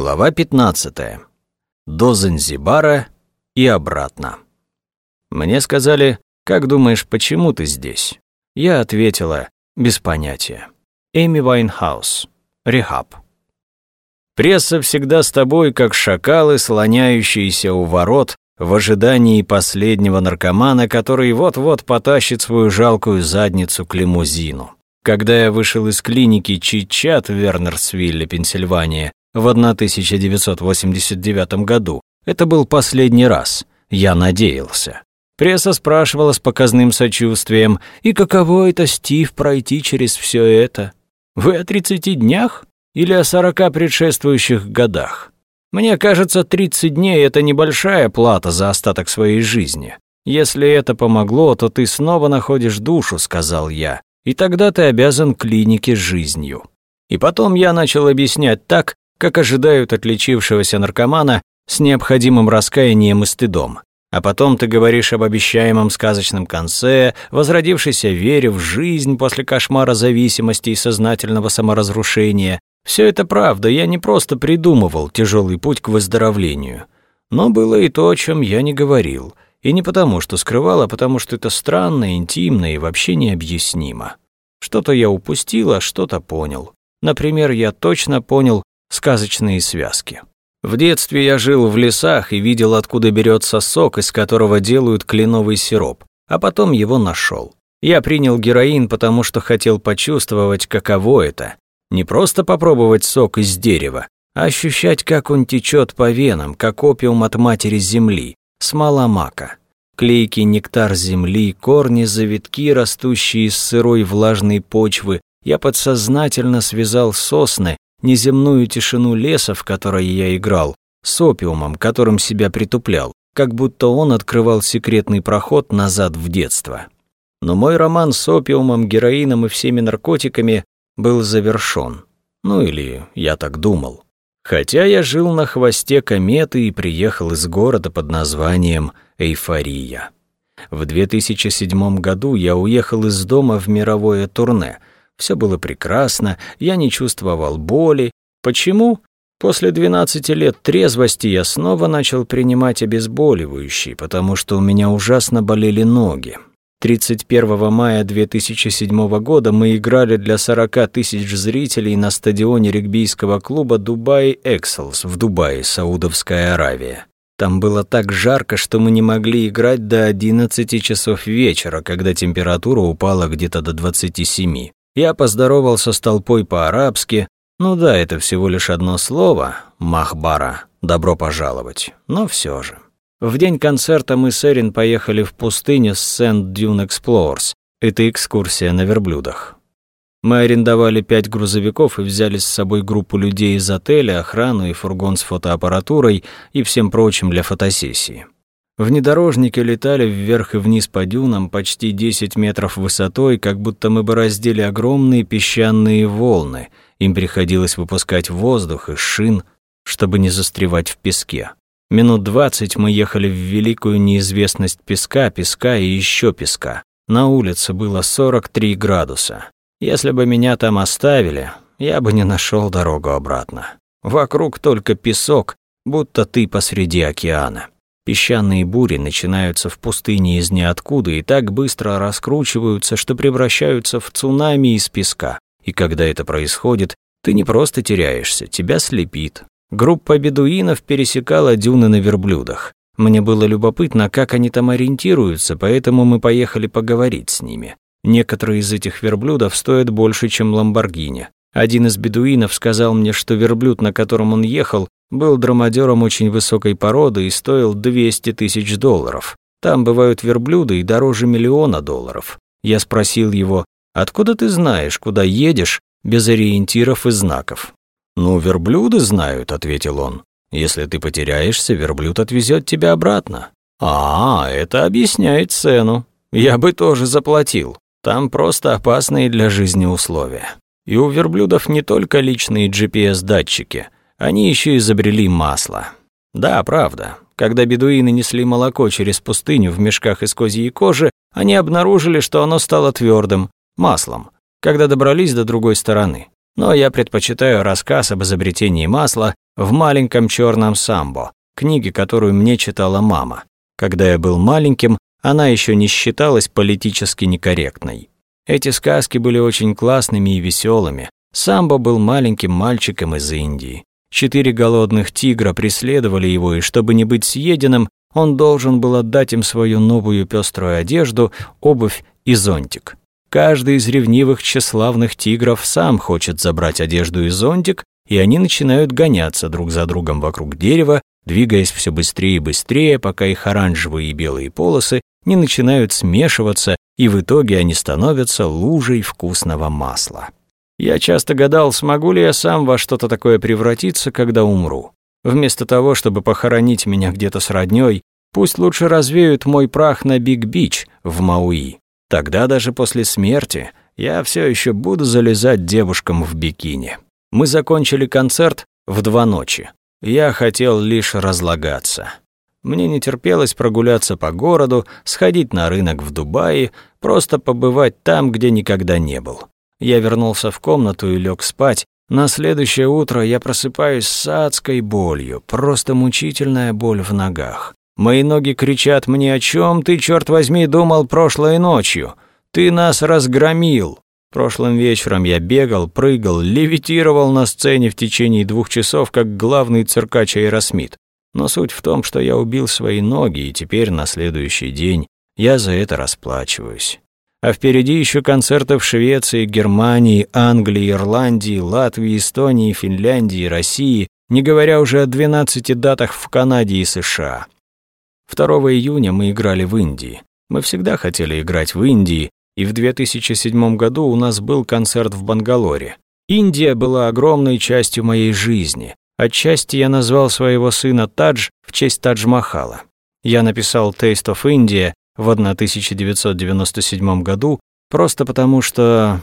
Глава 15. До Занзибара и обратно. Мне сказали, как думаешь, почему ты здесь? Я ответила, без понятия. Эми Вайнхаус. Rehab. Пресса всегда с тобой, как шакалы, слоняющиеся у ворот в ожидании последнего наркомана, который вот-вот потащит свою жалкую задницу к лимузину. Когда я вышел из клиники Чичат в Вернерсвилле, Пенсильвания, в 1989 году, это был последний раз, я надеялся. Пресса спрашивала с показным сочувствием, «И каково это, Стив, пройти через все это? Вы о 30 днях или о 40 предшествующих годах?» Мне кажется, 30 дней – это небольшая плата за остаток своей жизни. Если это помогло, то ты снова находишь душу, сказал я, и тогда ты обязан клинике жизнью. И потом я начал объяснять так, как ожидают отличившегося наркомана с необходимым раскаянием и стыдом. А потом ты говоришь об обещаемом сказочном конце, возродившейся вере в жизнь после кошмара зависимости и сознательного саморазрушения. Все это правда, я не просто придумывал тяжелый путь к выздоровлению. Но было и то, о чем я не говорил. И не потому, что скрывал, а потому, что это странно, интимно и вообще необъяснимо. Что-то я упустил, а что-то понял. Например, я точно понял сказочные связки. В детстве я жил в лесах и видел, откуда берется сок, из которого делают кленовый сироп, а потом его нашел. Я принял героин, потому что хотел почувствовать, каково это. Не просто попробовать сок из дерева, а ощущать, как он течет по венам, как опиум от матери земли, смола мака. Клейкий нектар земли, корни, завитки, растущие из сырой влажной почвы, я подсознательно связал сосны неземную тишину леса, в которой я играл, с опиумом, которым себя притуплял, как будто он открывал секретный проход назад в детство. Но мой роман с опиумом, героином и всеми наркотиками был завершён. Ну или я так думал. Хотя я жил на хвосте кометы и приехал из города под названием Эйфория. В 2007 году я уехал из дома в мировое турне, все было прекрасно, я не чувствовал боли. Почему? После 12 лет трезвости я снова начал принимать обезболивающие, потому что у меня ужасно болели ноги. 31 мая 2007 года мы играли для 40 тысяч зрителей на стадионе регбийского клуба «Дубай Экселс» в Дубае, Саудовская Аравия. Там было так жарко, что мы не могли играть до 11 часов вечера, когда температура упала где-то до 27. Я поздоровался с толпой по-арабски. Ну да, это всего лишь одно слово «махбара», «добро пожаловать», но все же. В день концерта мы с Эрин поехали в пустыню с Сент Дюн Explorers. Это экскурсия на верблюдах. Мы арендовали пять грузовиков и взяли с собой группу людей из отеля, охрану и фургон с фотоаппаратурой и всем прочим для фотосессии. Внедорожники летали вверх и вниз по дюнам почти 10 метров высотой, как будто мы бороздили огромные песчаные волны. Им приходилось выпускать воздух из шин, чтобы не застревать в песке. Минут двадцать мы ехали в великую неизвестность песка, песка и еще песка. На улице было 43 градуса. Если бы меня там оставили, я бы не нашел дорогу обратно. Вокруг только песок, будто ты посреди океана. Песчаные бури начинаются в пустыне из ниоткуда и так быстро раскручиваются, что превращаются в цунами из песка. И когда это происходит, ты не просто теряешься, тебя слепит. Группа бедуинов пересекала дюны на верблюдах. Мне было любопытно, как они там ориентируются, поэтому мы поехали поговорить с ними. Некоторые из этих верблюдов стоят больше, чем Ламборгини. Один из бедуинов сказал мне, что верблюд, на котором он ехал, был драмадером очень высокой породы и стоил 200 тысяч долларов. Там бывают верблюды и дороже миллиона долларов. Я спросил его, откуда ты знаешь, куда едешь, без ориентиров и знаков? «Ну, верблюды знают», — ответил он. «Если ты потеряешься, верблюд отвезет тебя обратно». «А, это объясняет цену. Я бы тоже заплатил. Там просто опасные для жизни условия. И у верблюдов не только личные GPS-датчики — они еще изобрели масло. Да, правда. Когда бедуины несли молоко через пустыню в мешках из козьей кожи, они обнаружили, что оно стало твердым, маслом, когда добрались до другой стороны. Но я предпочитаю рассказ об изобретении масла в маленьком черном самбо, книге, которую мне читала мама. Когда я был маленьким, она еще не считалась политически некорректной. Эти сказки были очень классными и веселыми. Самбо был маленьким мальчиком из Индии. Четыре голодных тигра преследовали его, и чтобы не быть съеденным, он должен был отдать им свою новую пеструю одежду, обувь и зонтик. Каждый из ревнивых тщеславных тигров сам хочет забрать одежду и зонтик, и они начинают гоняться друг за другом вокруг дерева, двигаясь все быстрее и быстрее, пока их оранжевые и белые полосы не начинают смешиваться, и в итоге они становятся лужей вкусного масла. Я часто гадал, смогу ли я сам во что-то такое превратиться, когда умру. Вместо того, чтобы похоронить меня где-то с роднёй, пусть лучше развеют мой прах на Биг-Бич в Мауи. Тогда даже после смерти я все еще буду залезать девушкам в бикини. Мы закончили концерт в два ночи. Я хотел лишь разлагаться. Мне не терпелось прогуляться по городу, сходить на рынок в Дубае, просто побывать там, где никогда не был. Я вернулся в комнату и лег спать. На следующее утро я просыпаюсь с адской болью, просто мучительная боль в ногах. Мои ноги кричат мне, о чем ты, черт возьми, думал прошлой ночью? Ты нас разгромил. Прошлым вечером я бегал, прыгал, левитировал на сцене в течение двух часов, как главный циркач Аэросмит. Но суть в том, что я убил свои ноги, и теперь на следующий день я за это расплачиваюсь. А впереди еще концерты в Швеции, Германии, Англии, Ирландии, Латвии, Эстонии, Финляндии, России, не говоря уже о 12 датах в Канаде и США. 2 июня мы играли в Индии. Мы всегда хотели играть в Индии, и в 2007 году у нас был концерт в Бангалоре. Индия была огромной частью моей жизни. Отчасти я назвал своего сына Тадж в честь Тадж-Махала. Я написал «Taste of India» в 1997 году, просто потому что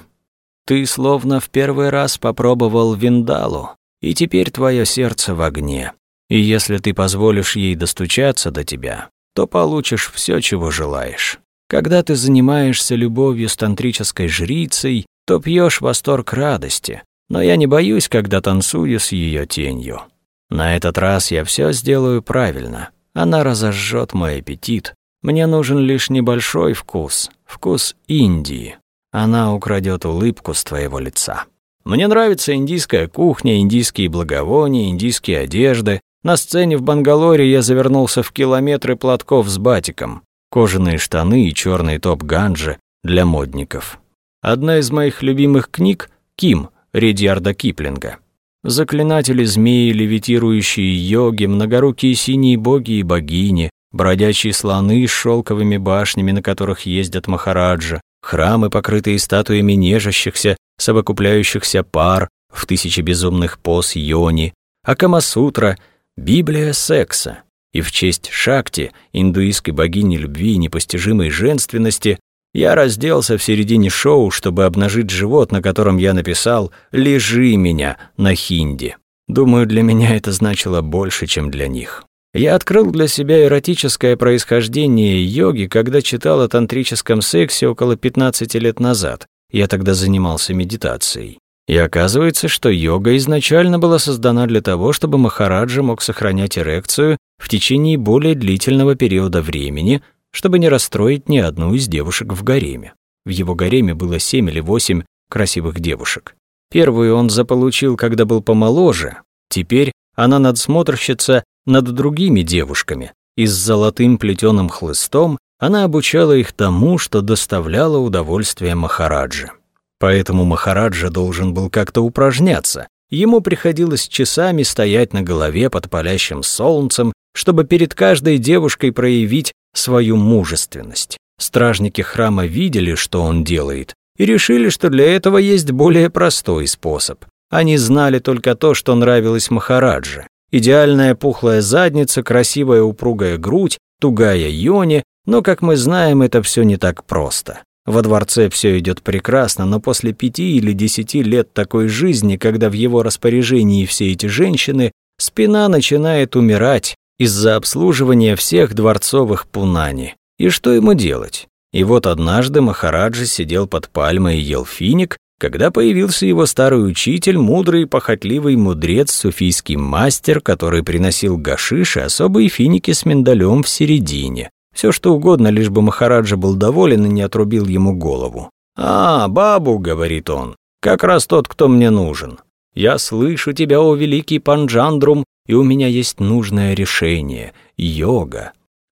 ты словно в первый раз попробовал виндалу, и теперь твое сердце в огне. И если ты позволишь ей достучаться до тебя, то получишь все, чего желаешь. Когда ты занимаешься любовью с тантрической жрицей, то пьешь восторг радости, но я не боюсь, когда танцую с ее тенью. На этот раз я все сделаю правильно. Она разожжет мой аппетит, мне нужен лишь небольшой вкус, вкус Индии. Она украдет улыбку с твоего лица. Мне нравится индийская кухня, индийские благовония, индийские одежды. На сцене в Бангалоре я завернулся в километры платков с батиком, кожаные штаны и черный топ ганджи для модников. Одна из моих любимых книг — «Ким» Редьярда Киплинга. Заклинатели змеи, левитирующие йоги, многорукие синие боги и богини, бродячие слоны с шелковыми башнями, на которых ездят махараджа, храмы, покрытые статуями нежащихся, совокупляющихся пар в тысячи безумных поз йони, а Камасутра — Библия секса. И в честь Шакти, индуистской богини любви и непостижимой женственности, я разделся в середине шоу, чтобы обнажить живот, на котором я написал «Лежи меня» на хинди. Думаю, для меня это значило больше, чем для них. Я открыл для себя эротическое происхождение йоги, когда читал о тантрическом сексе около 15 лет назад. Я тогда занимался медитацией. И оказывается, что йога изначально была создана для того, чтобы Махараджа мог сохранять эрекцию в течение более длительного периода времени, чтобы не расстроить ни одну из девушек в гареме. В его гареме было семь или восемь красивых девушек. Первую он заполучил, когда был помоложе. Теперь она надсмотрщица над другими девушками, и с золотым плетеным хлыстом она обучала их тому, что доставляло удовольствие Махараджи. Поэтому Махараджа должен был как-то упражняться. Ему приходилось часами стоять на голове под палящим солнцем, чтобы перед каждой девушкой проявить свою мужественность. Стражники храма видели, что он делает, и решили, что для этого есть более простой способ. Они знали только то, что нравилось Махараджа. Идеальная пухлая задница, красивая упругая грудь, тугая йони, но, как мы знаем, это все не так просто. Во дворце все идет прекрасно, но после пяти или десяти лет такой жизни, когда в его распоряжении все эти женщины, спина начинает умирать из-за обслуживания всех дворцовых пунани. И что ему делать? И вот однажды Махараджи сидел под пальмой и ел финик, когда появился его старый учитель, мудрый похотливый мудрец, суфийский мастер, который приносил гашиш и особые финики с миндалем в середине. Все что угодно, лишь бы Махараджа был доволен и не отрубил ему голову. «А, бабу», — говорит он, — «как раз тот, кто мне нужен. Я слышу тебя, о великий Панджандрум, и у меня есть нужное решение — йога.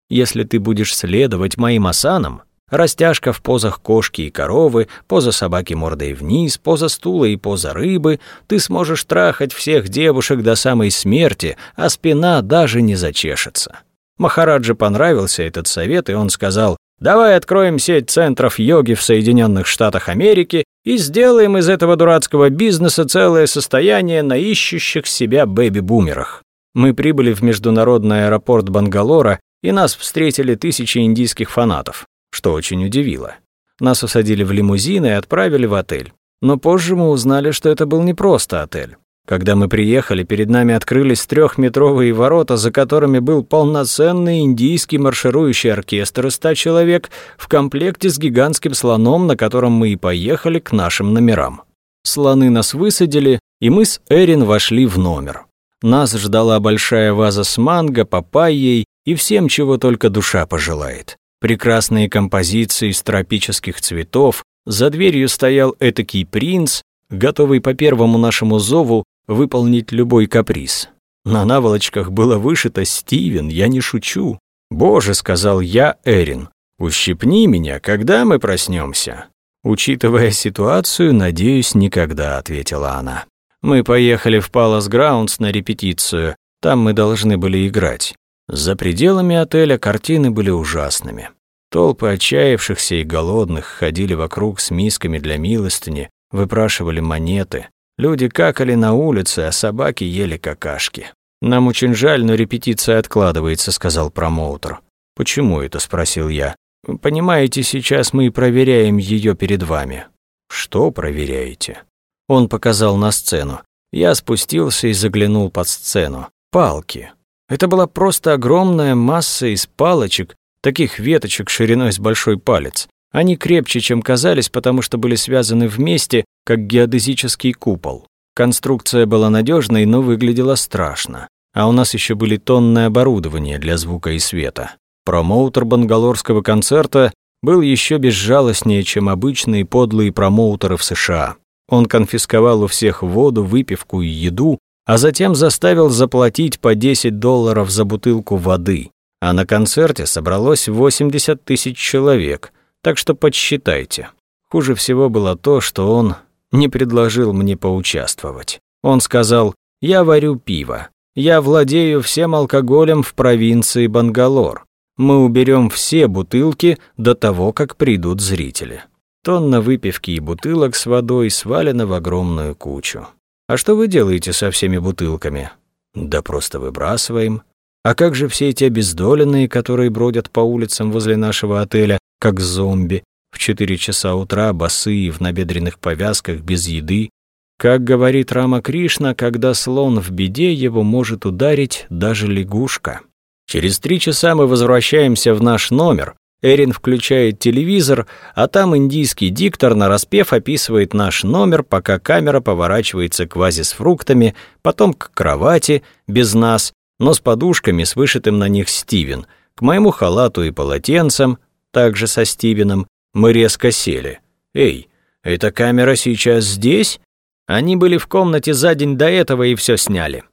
Если ты будешь следовать моим асанам, растяжка в позах кошки и коровы, поза собаки мордой вниз, поза стула и поза рыбы, ты сможешь трахать всех девушек до самой смерти, а спина даже не зачешется. Махараджи понравился этот совет, и он сказал, «Давай откроем сеть центров йоги в Соединенных Штатах Америки и сделаем из этого дурацкого бизнеса целое состояние на ищущих себя бэби-бумерах». Мы прибыли в международный аэропорт Бангалора, и нас встретили тысячи индийских фанатов, что очень удивило. Нас усадили в лимузин и отправили в отель. Но позже мы узнали, что это был не просто отель. Когда мы приехали, перед нами открылись трехметровые ворота, за которыми был полноценный индийский марширующий оркестр из ста человек в комплекте с гигантским слоном, на котором мы и поехали к нашим номерам. Слоны нас высадили, и мы с Эрин вошли в номер. Нас ждала большая ваза с манго, папайей и всем, чего только душа пожелает. Прекрасные композиции из тропических цветов, за дверью стоял этакий принц, готовый по первому нашему зову выполнить любой каприз. На наволочках было вышито «Стивен, я не шучу». «Боже», — сказал я Эрин, — «ущипни меня, когда мы проснемся». «Учитывая ситуацию, надеюсь, никогда», — ответила она. Мы поехали в Палас Граундс на репетицию, там мы должны были играть. За пределами отеля картины были ужасными. Толпы отчаявшихся и голодных ходили вокруг с мисками для милостыни, выпрашивали монеты. Люди какали на улице, а собаки ели какашки. «Нам очень жаль, но репетиция откладывается», — сказал промоутер. «Почему это?» — спросил я. «Понимаете, сейчас мы проверяем ее перед вами». «Что проверяете?» Он показал на сцену. Я спустился и заглянул под сцену. Палки. Это была просто огромная масса из палочек, таких веточек шириной с большой палец. Они крепче, чем казались, потому что были связаны вместе, как геодезический купол. Конструкция была надежной, но выглядела страшно. А у нас еще были тонны оборудования для звука и света. Промоутер бангалорского концерта был еще безжалостнее, чем обычные подлые промоутеры в США. Он конфисковал у всех воду, выпивку и еду, а затем заставил заплатить по 10 долларов за бутылку воды. А на концерте собралось 80 тысяч человек – так что подсчитайте. Хуже всего было то, что он не предложил мне поучаствовать. Он сказал, я варю пиво. Я владею всем алкоголем в провинции Бангалор. Мы уберем все бутылки до того, как придут зрители. Тонна выпивки и бутылок с водой свалена в огромную кучу. А что вы делаете со всеми бутылками? Да просто выбрасываем. А как же все эти обездоленные, которые бродят по улицам возле нашего отеля, как зомби, в 4 часа утра, босые, в набедренных повязках, без еды. Как говорит Рама Кришна, когда слон в беде, его может ударить даже лягушка. Через три часа мы возвращаемся в наш номер. Эрин включает телевизор, а там индийский диктор нараспев описывает наш номер, пока камера поворачивается к вазе с фруктами, потом к кровати, без нас, но с подушками с вышитым на них Стивен, к моему халату и полотенцам, также со Стивеном, мы резко сели. «Эй, эта камера сейчас здесь?» Они были в комнате за день до этого и все сняли.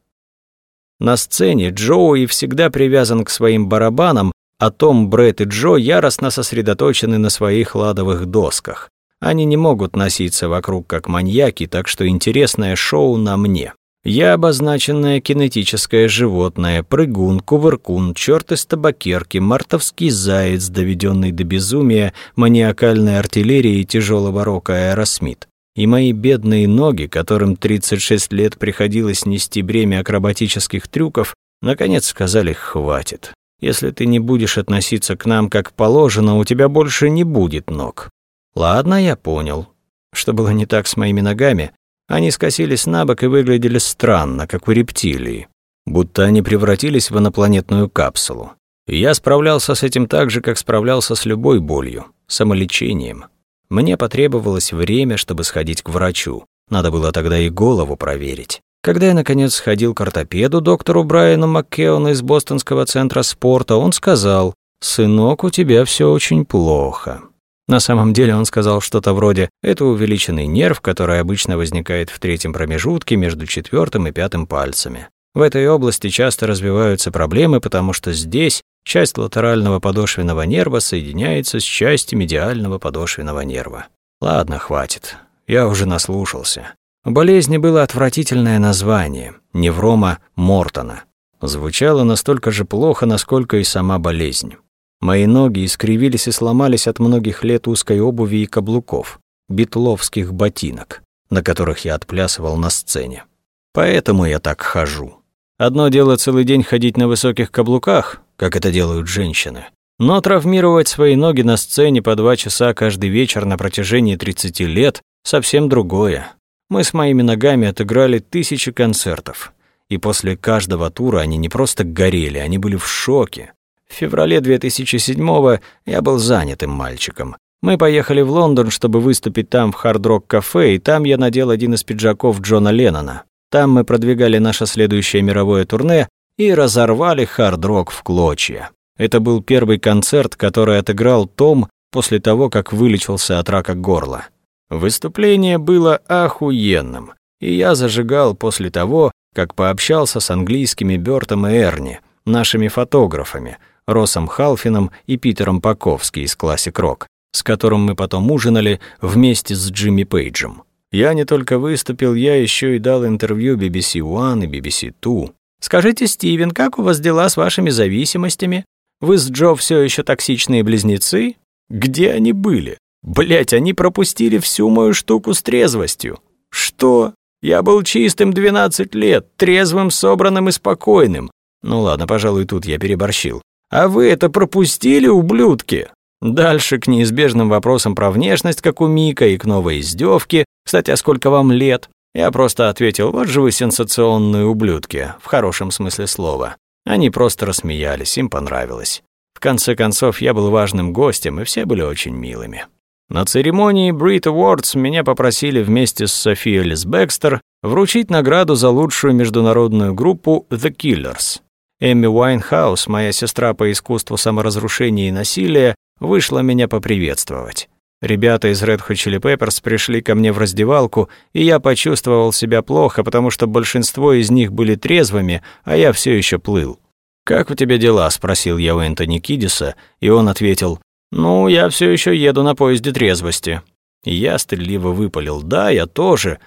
На сцене Джоуи всегда привязан к своим барабанам, а Том, Брэд и Джо яростно сосредоточены на своих ладовых досках. Они не могут носиться вокруг как маньяки, так что интересное шоу на мне. Я обозначенное кинетическое животное, прыгун, кувыркун, черт из табакерки, мартовский заяц, доведенный до безумия маниакальной артиллерией тяжелого рока Аэросмит. И мои бедные ноги, которым 36 лет приходилось нести бремя акробатических трюков, наконец сказали «хватит». Если ты не будешь относиться к нам как положено, у тебя больше не будет ног. Ладно, я понял. Что было не так с моими ногами, они скосились на бок и выглядели странно, как у рептилии, будто они превратились в инопланетную капсулу. Я справлялся с этим так же, как справлялся с любой болью, самолечением. Мне потребовалось время, чтобы сходить к врачу. Надо было тогда и голову проверить. Когда я, наконец, сходил к ортопеду, доктору Брайану Маккеону из Бостонского центра спорта, он сказал, «Сынок, у тебя все очень плохо». На самом деле он сказал что-то вроде «это увеличенный нерв, который обычно возникает в третьем промежутке между четвертым и пятым пальцами». В этой области часто развиваются проблемы, потому что здесь часть латерального подошвенного нерва соединяется с частью медиального подошвенного нерва. Ладно, хватит. Я уже наслушался. Болезни было отвратительное название – неврома Мортона. Звучало настолько же плохо, насколько и сама болезнь. Мои ноги искривились и сломались от многих лет узкой обуви и каблуков, битловских ботинок, на которых я отплясывал на сцене. Поэтому я так хожу. Одно дело целый день ходить на высоких каблуках, как это делают женщины, но травмировать свои ноги на сцене по два часа каждый вечер на протяжении 30 лет – совсем другое. Мы с моими ногами отыграли тысячи концертов. И после каждого тура они не просто горели, они были в шоке. В феврале 2007-го я был занятым мальчиком. Мы поехали в Лондон, чтобы выступить там в хард-рок-кафе, и там я надел один из пиджаков Джона Леннона. Там мы продвигали наше следующее мировое турне и разорвали хард-рок в клочья. Это был первый концерт, который отыграл Том после того, как вылечился от рака горла. Выступление было охуенным, и я зажигал после того, как пообщался с английскими Бёртом и Эрни, нашими фотографами – Росом Халфином и Питером Паковски из Classic Rock, с которым мы потом ужинали вместе с Джимми Пейджем. Я не только выступил, я еще и дал интервью BBC One и BBC Two. «Скажите, Стивен, как у вас дела с вашими зависимостями? Вы с Джо все еще токсичные близнецы? Где они были? Блять, они пропустили всю мою штуку с трезвостью. Что? Я был чистым 12 лет, трезвым, собранным и спокойным. Ну ладно, пожалуй, тут я переборщил. А вы это пропустили, ублюдки? Дальше к неизбежным вопросам про внешность, как у Мика, и к новой издевке. Кстати, а сколько вам лет? Я просто ответил, вот же вы сенсационные ублюдки, в хорошем смысле слова. Они просто рассмеялись, им понравилось. В конце концов, я был важным гостем, и все были очень милыми. На церемонии Brit Awards меня попросили вместе с Софией Элис Бекстер вручить награду за лучшую международную группу The Killers. Эми Уайнхаус, моя сестра по искусству саморазрушения и насилия, вышла меня поприветствовать. Ребята из Red Hot Chili Peppers пришли ко мне в раздевалку, и я почувствовал себя плохо, потому что большинство из них были трезвыми, а я все еще плыл. «Как у тебя дела?» – спросил я у Энтони Кидиса, и он ответил, «Ну, я все еще еду на поезде трезвости». Я стыдливо выпалил, «Да, я тоже»,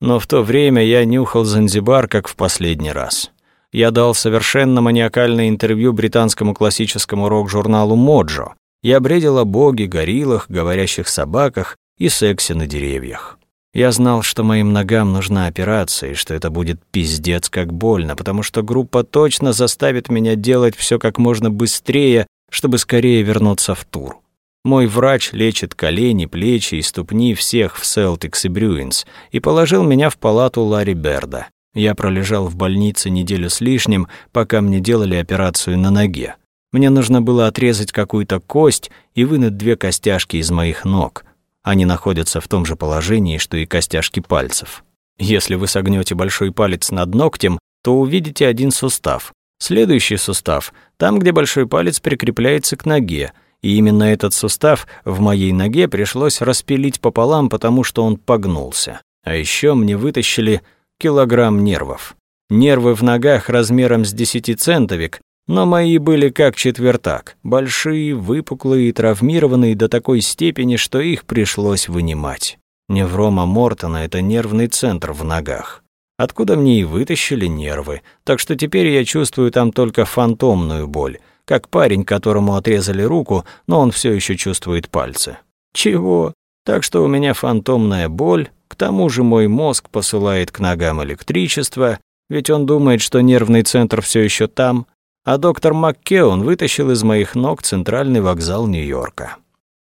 но в то время я нюхал Занзибар, как в последний раз я дал совершенно маниакальное интервью британскому классическому рок-журналу «Моджо». Я бредил о боге, гориллах, говорящих собаках и сексе на деревьях. Я знал, что моим ногам нужна операция, и что это будет пиздец как больно, потому что группа точно заставит меня делать все как можно быстрее, чтобы скорее вернуться в тур. Мой врач лечит колени, плечи и ступни всех в Celtics и Брюинс и положил меня в палату Ларри Берда. Я пролежал в больнице неделю с лишним, пока мне делали операцию на ноге. Мне нужно было отрезать какую-то кость и вынуть две костяшки из моих ног. Они находятся в том же положении, что и костяшки пальцев. Если вы согнете большой палец над ногтем, то увидите один сустав. Следующий сустав – там, где большой палец прикрепляется к ноге, и именно этот сустав в моей ноге пришлось распилить пополам, потому что он погнулся. А еще мне вытащили килограмм нервов. Нервы в ногах размером с десятицентовик, но мои были как четвертак, большие, выпуклые и травмированные до такой степени, что их пришлось вынимать. Неврома Мортона – это нервный центр в ногах. Откуда мне и вытащили нервы, так что теперь я чувствую там только фантомную боль, как парень, которому отрезали руку, но он все еще чувствует пальцы. Чего? Так что у меня фантомная боль, к тому же мой мозг посылает к ногам электричество, ведь он думает, что нервный центр все еще там, а доктор Маккеон вытащил из моих ног центральный вокзал Нью-Йорка.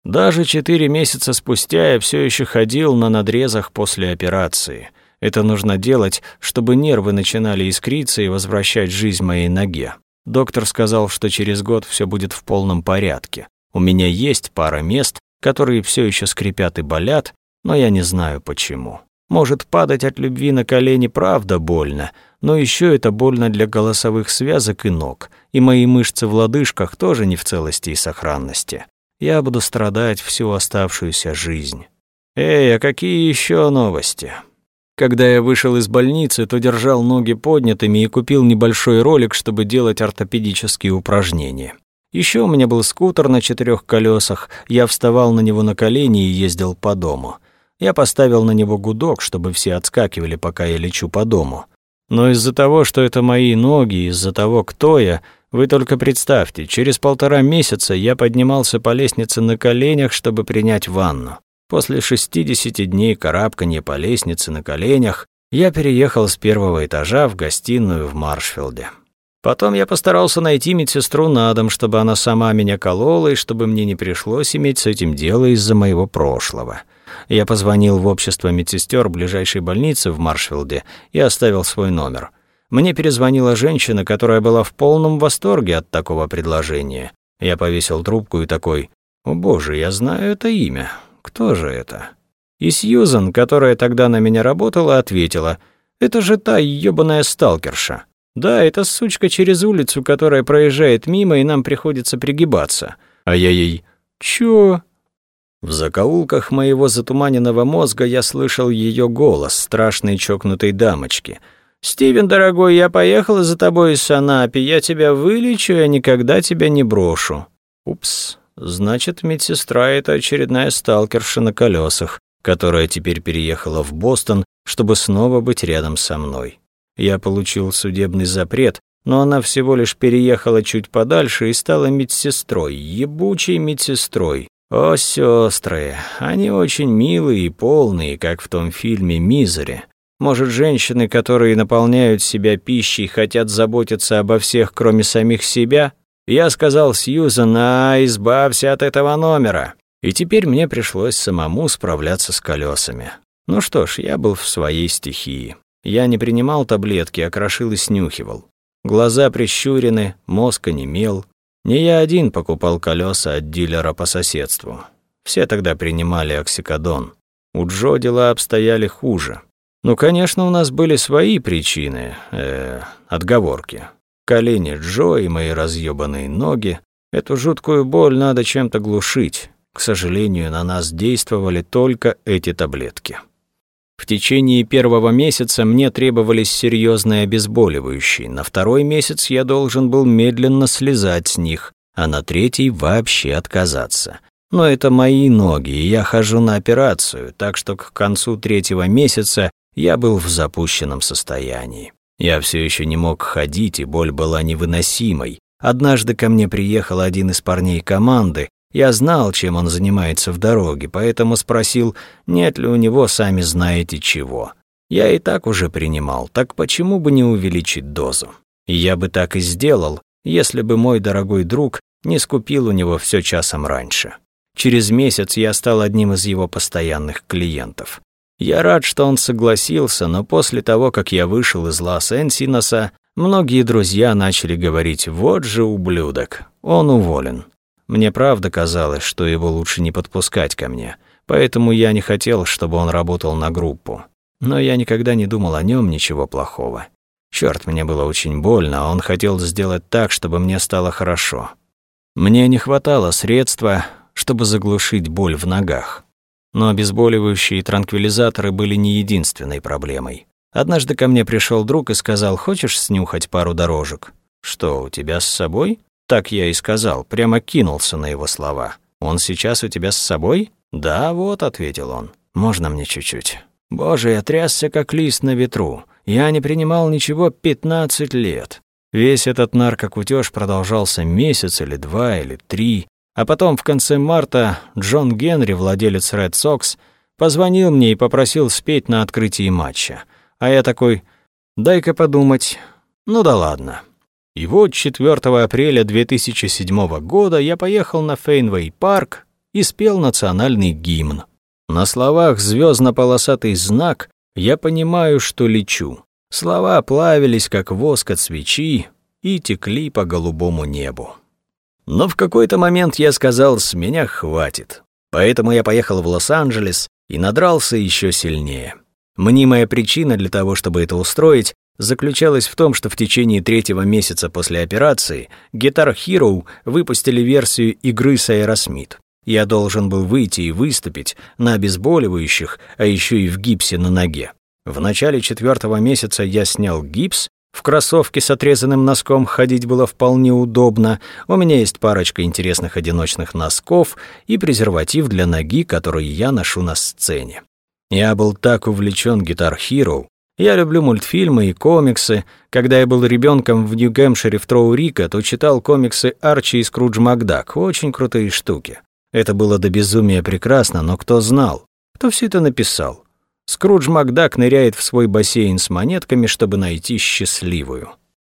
Даже четыре месяца спустя я все еще ходил на надрезах после операции. Это нужно делать, чтобы нервы начинали искриться и возвращать жизнь моей ноге. Доктор сказал, что через год все будет в полном порядке. У меня есть пара мест, которые все еще скрипят и болят, но я не знаю почему. Может, падать от любви на колени правда больно, но еще это больно для голосовых связок и ног, и мои мышцы в лодыжках тоже не в целости и сохранности. Я буду страдать всю оставшуюся жизнь. Эй, а какие еще новости? Когда я вышел из больницы, то держал ноги поднятыми и купил небольшой ролик, чтобы делать ортопедические упражнения. Еще у меня был скутер на четырех колесах, я вставал на него на колени и ездил по дому. Я поставил на него гудок, чтобы все отскакивали, пока я лечу по дому. Но из-за того, что это мои ноги, из-за того, кто я, вы только представьте, через полтора месяца я поднимался по лестнице на коленях, чтобы принять ванну. После 60 дней карабканья по лестнице на коленях я переехал с первого этажа в гостиную в Маршфилде. Потом я постарался найти медсестру на дом, чтобы она сама меня колола и чтобы мне не пришлось иметь с этим дело из-за моего прошлого. Я позвонил в общество медсестер ближайшей больницы в Маршфилде и оставил свой номер. Мне перезвонила женщина, которая была в полном восторге от такого предложения. Я повесил трубку и такой: "О, боже, я знаю это имя. Кто же это?" И Сьюзан, которая тогда на меня работала, ответила: "Это же та ёбаная сталкерша. Да, это сучка через улицу, которая проезжает мимо, и нам приходится пригибаться". А я ей: "Чё? В закоулках моего затуманенного мозга я слышал ее голос, страшной чокнутой дамочки. «Стивен, дорогой, я поехала за тобой из Санапи, я тебя вылечу, я никогда тебя не брошу». Упс, значит, медсестра — это очередная сталкерша на колесах, которая теперь переехала в Бостон, чтобы снова быть рядом со мной. Я получил судебный запрет, но она всего лишь переехала чуть подальше и стала медсестрой, ебучей медсестрой, о, сестры, они очень милые и полные, как в том фильме «Мизери». Может, женщины, которые наполняют себя пищей, хотят заботиться обо всех, кроме самих себя? Я сказал Сьюзан, а, избавься от этого номера. И теперь мне пришлось самому справляться с колесами. Ну что ж, я был в своей стихии. Я не принимал таблетки, а и снюхивал. Глаза прищурены, мозг онемел, не я один покупал колеса от дилера по соседству. Все тогда принимали оксикодон. У Джо дела обстояли хуже. Ну, конечно, у нас были свои причины, э, отговорки. Колени Джо и мои разъёбанные ноги. Эту жуткую боль надо чем-то глушить. К сожалению, на нас действовали только эти таблетки. В течение первого месяца мне требовались серьезные обезболивающие, на второй месяц я должен был медленно слезать с них, а на третий вообще отказаться. Но это мои ноги, и я хожу на операцию, так что к концу третьего месяца я был в запущенном состоянии. Я все еще не мог ходить, и боль была невыносимой. Однажды ко мне приехал один из парней команды я знал, чем он занимается в дороге, поэтому спросил, нет ли у него сами знаете чего. Я и так уже принимал, так почему бы не увеличить дозу? Я бы так и сделал, если бы мой дорогой друг не скупил у него все часом раньше. Через месяц я стал одним из его постоянных клиентов. Я рад, что он согласился, но после того, как я вышел из Лас-Энсиноса, многие друзья начали говорить «вот же ублюдок, он уволен». Мне правда казалось, что его лучше не подпускать ко мне, поэтому я не хотел, чтобы он работал на группу. Но я никогда не думал о нем ничего плохого. Черт, мне было очень больно, а он хотел сделать так, чтобы мне стало хорошо. Мне не хватало средства, чтобы заглушить боль в ногах. Но обезболивающие и транквилизаторы были не единственной проблемой. Однажды ко мне пришел друг и сказал, «Хочешь снюхать пару дорожек?» «Что, у тебя с собой?» Так я и сказал, прямо кинулся на его слова. «Он сейчас у тебя с собой?» «Да, вот», — ответил он. «Можно мне чуть-чуть?» «Боже, я трясся, как лист на ветру. Я не принимал ничего пятнадцать лет. Весь этот наркокутёж продолжался месяц или два или три, а потом в конце марта Джон Генри, владелец Red Sox, позвонил мне и попросил спеть на открытии матча. А я такой, дай-ка подумать. Ну да ладно. И вот 4 апреля 2007 года я поехал на Фейнвей-парк и спел национальный гимн. На словах «звездно-полосатый знак» я понимаю, что лечу. Слова плавились, как воск от свечи, и текли по голубому небу. Но в какой-то момент я сказал «с меня хватит». Поэтому я поехал в Лос-Анджелес и надрался еще сильнее. Мнимая причина для того, чтобы это устроить, заключалась в том, что в течение третьего месяца после операции Guitar Hero выпустили версию игры с Aerosmith. Я должен был выйти и выступить на обезболивающих, а еще и в гипсе на ноге. В начале четвертого месяца я снял гипс, в кроссовке с отрезанным носком ходить было вполне удобно. У меня есть парочка интересных одиночных носков и презерватив для ноги, который я ношу на сцене. Я был так увлечен Guitar Hero. Я люблю мультфильмы и комиксы. Когда я был ребенком в Нью-Гэмпшире в Троу-Рико, то читал комиксы Арчи и Скрудж Макдак. Очень крутые штуки. Это было до безумия прекрасно, но кто знал? Кто все это написал? Скрудж Макдак ныряет в свой бассейн с монетками, чтобы найти счастливую.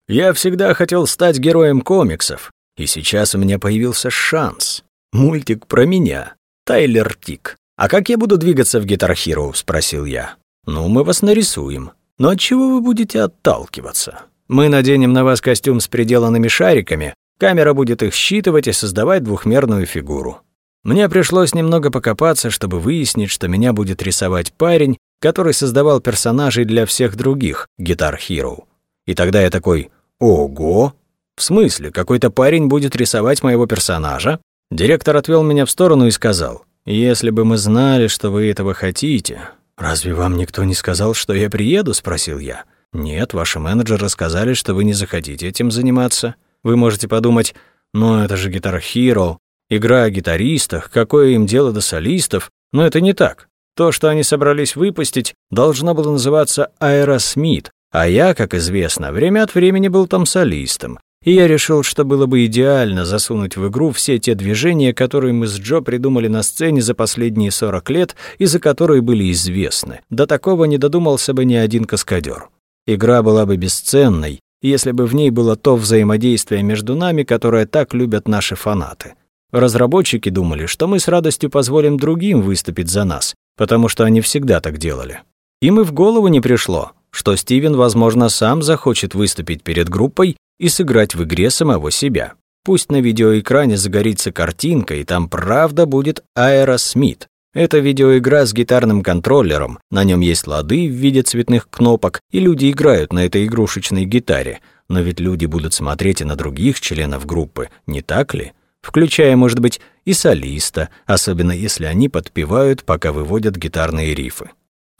Я всегда хотел стать героем комиксов, и сейчас у меня появился шанс. Мультик про меня. Тайлер Тик. «А как я буду двигаться в Guitar Hero?» — спросил я. «Ну, мы вас нарисуем. Но от чего вы будете отталкиваться? Мы наденем на вас костюм с приделанными шариками, камера будет их считывать и создавать двухмерную фигуру. Мне пришлось немного покопаться, чтобы выяснить, что меня будет рисовать парень, который создавал персонажей для всех других Guitar Hero. И тогда я такой «Ого! В смысле, какой-то парень будет рисовать моего персонажа?» Директор отвел меня в сторону и сказал «Если бы мы знали, что вы этого хотите...» «Разве вам никто не сказал, что я приеду?» — спросил я. «Нет, ваши менеджеры сказали, что вы не захотите этим заниматься. Вы можете подумать, ну это же Guitar Hero, Игра о гитаристах, какое им дело до солистов, но это не так. То, что они собрались выпустить, должно было называться «Aerosmith», а я, как известно, время от времени был там солистом. И я решил, что было бы идеально засунуть в игру все те движения, которые мы с Джо придумали на сцене за последние 40 лет и за которые были известны. До такого не додумался бы ни один каскадер. Игра была бы бесценной, если бы в ней было то взаимодействие между нами, которое так любят наши фанаты. Разработчики думали, что мы с радостью позволим другим выступить за нас, потому что они всегда так делали. Им и в голову не пришло, что Стивен, возможно, сам захочет выступить перед группой и сыграть в игре самого себя. Пусть на видеоэкране загорится картинка, и там правда будет Аэросмит. Это видеоигра с гитарным контроллером, на нем есть лады в виде цветных кнопок, и люди играют на этой игрушечной гитаре. Но ведь люди будут смотреть и на других членов группы, не так ли? Включая, может быть, и солиста, особенно если они подпевают, пока выводят гитарные рифы.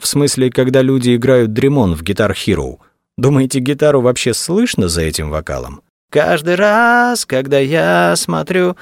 В смысле, когда люди играют дремон в Guitar Hero, думаете, гитару вообще слышно за этим вокалом? Каждый раз, когда я смотрю...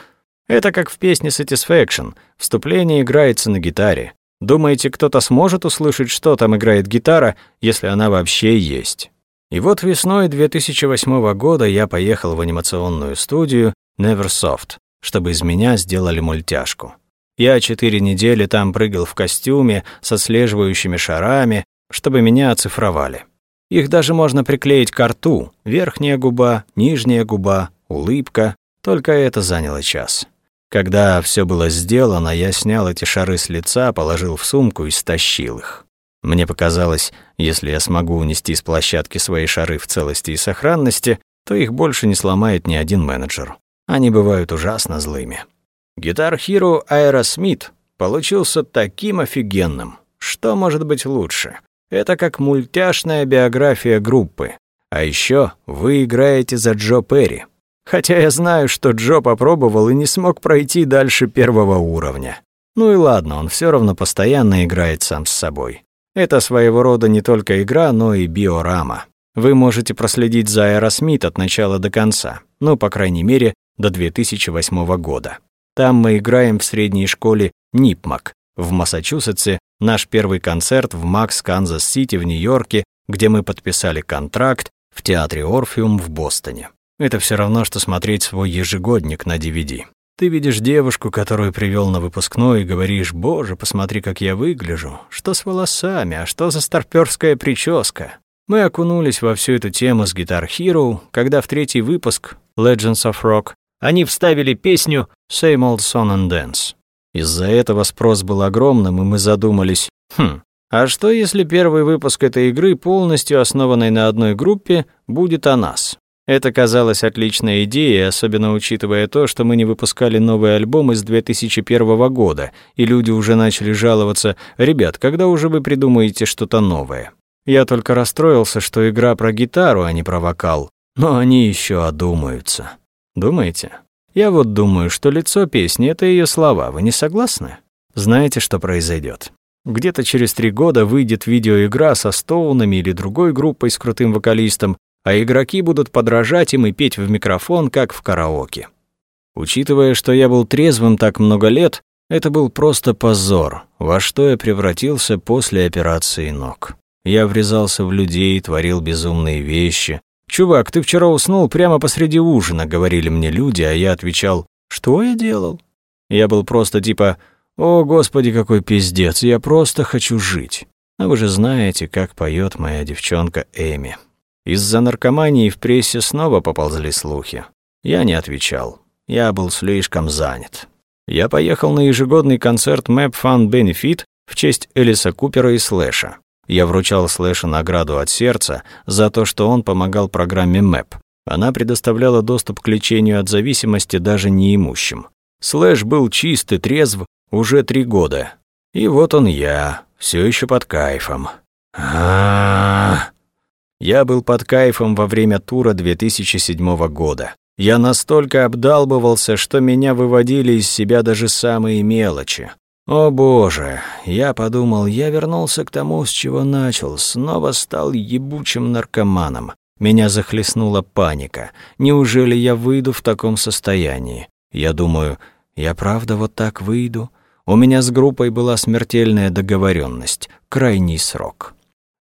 Это как в песне Satisfaction. Вступление играется на гитаре. Думаете, кто-то сможет услышать, что там играет гитара, если она вообще есть? И вот весной 2008 года я поехал в анимационную студию Neversoft, чтобы из меня сделали мультяшку. Я четыре недели там прыгал в костюме со слеживающими шарами, чтобы меня оцифровали. Их даже можно приклеить к рту. Верхняя губа, нижняя губа, улыбка. Только это заняло час. Когда все было сделано, я снял эти шары с лица, положил в сумку и стащил их. Мне показалось, если я смогу унести с площадки свои шары в целости и сохранности, то их больше не сломает ни один менеджер. Они бывают ужасно злыми. Гитар Hero Aerosmith получился таким офигенным. Что может быть лучше? Это как мультяшная биография группы. А еще вы играете за Джо Перри. Хотя я знаю, что Джо попробовал и не смог пройти дальше первого уровня. Ну и ладно, он все равно постоянно играет сам с собой. Это своего рода не только игра, но и биорама. Вы можете проследить за Аэросмит от начала до конца. Ну, по крайней мере, до 2008 года. Там мы играем в средней школе Нипмак. В Массачусетсе наш первый концерт в Max's Kansas City в Нью-Йорке, где мы подписали контракт в театре Орфеум в Бостоне. Это все равно, что смотреть свой ежегодник на DVD. Ты видишь девушку, которую привел на выпускной, и говоришь, «Боже, посмотри, как я выгляжу! Что с волосами? А что за старпёрская прическа?» Мы окунулись во всю эту тему с Guitar Hero, когда в третий выпуск Legends of Rock они вставили песню «Same Old Song and Dance». Из-за этого спрос был огромным, и мы задумались, хм, а что если первый выпуск этой игры, полностью основанной на одной группе, будет о нас? Это казалось отличной идеей, особенно учитывая то, что мы не выпускали новый альбом из 2001 года, и люди уже начали жаловаться «Ребят, когда уже вы придумаете что-то новое?» Я только расстроился, что игра про гитару, а не про вокал. Но они еще одумаются. Думаете? Я вот думаю, что лицо песни — это ее слова. Вы не согласны? Знаете, что произойдет? Где-то через три года выйдет видеоигра со Стоунами или другой группой с крутым вокалистом, а игроки будут подражать им и петь в микрофон, как в караоке. Учитывая, что я был трезвым так много лет, это был просто позор, во что я превратился после операции ног. Я врезался в людей, творил безумные вещи. «Чувак, ты вчера уснул прямо посреди ужина», — говорили мне люди, а я отвечал, «Что я делал?» Я был просто типа, «О, Господи, какой пиздец, я просто хочу жить». А вы же знаете, как поет моя девчонка Эми. Из-за наркомании в прессе снова поползли слухи. Я не отвечал. Я был слишком занят. Я поехал на ежегодный концерт Map Fun Benefit в честь Элиса Купера и Слэша. Я вручал Слэшу награду от сердца за то, что он помогал программе МЭП. Она предоставляла доступ к лечению от зависимости даже неимущим. Слэш был чист и трезв уже три года. И вот он я, все еще под кайфом. А, я был под кайфом во время тура 2007 года. Я настолько обдалбывался, что меня выводили из себя даже самые мелочи. О боже, я подумал, я вернулся к тому, с чего начал, снова стал ебучим наркоманом. Меня захлестнула паника. Неужели я выйду в таком состоянии? Я думаю, я правда вот так выйду? У меня с группой была смертельная договоренность, крайний срок.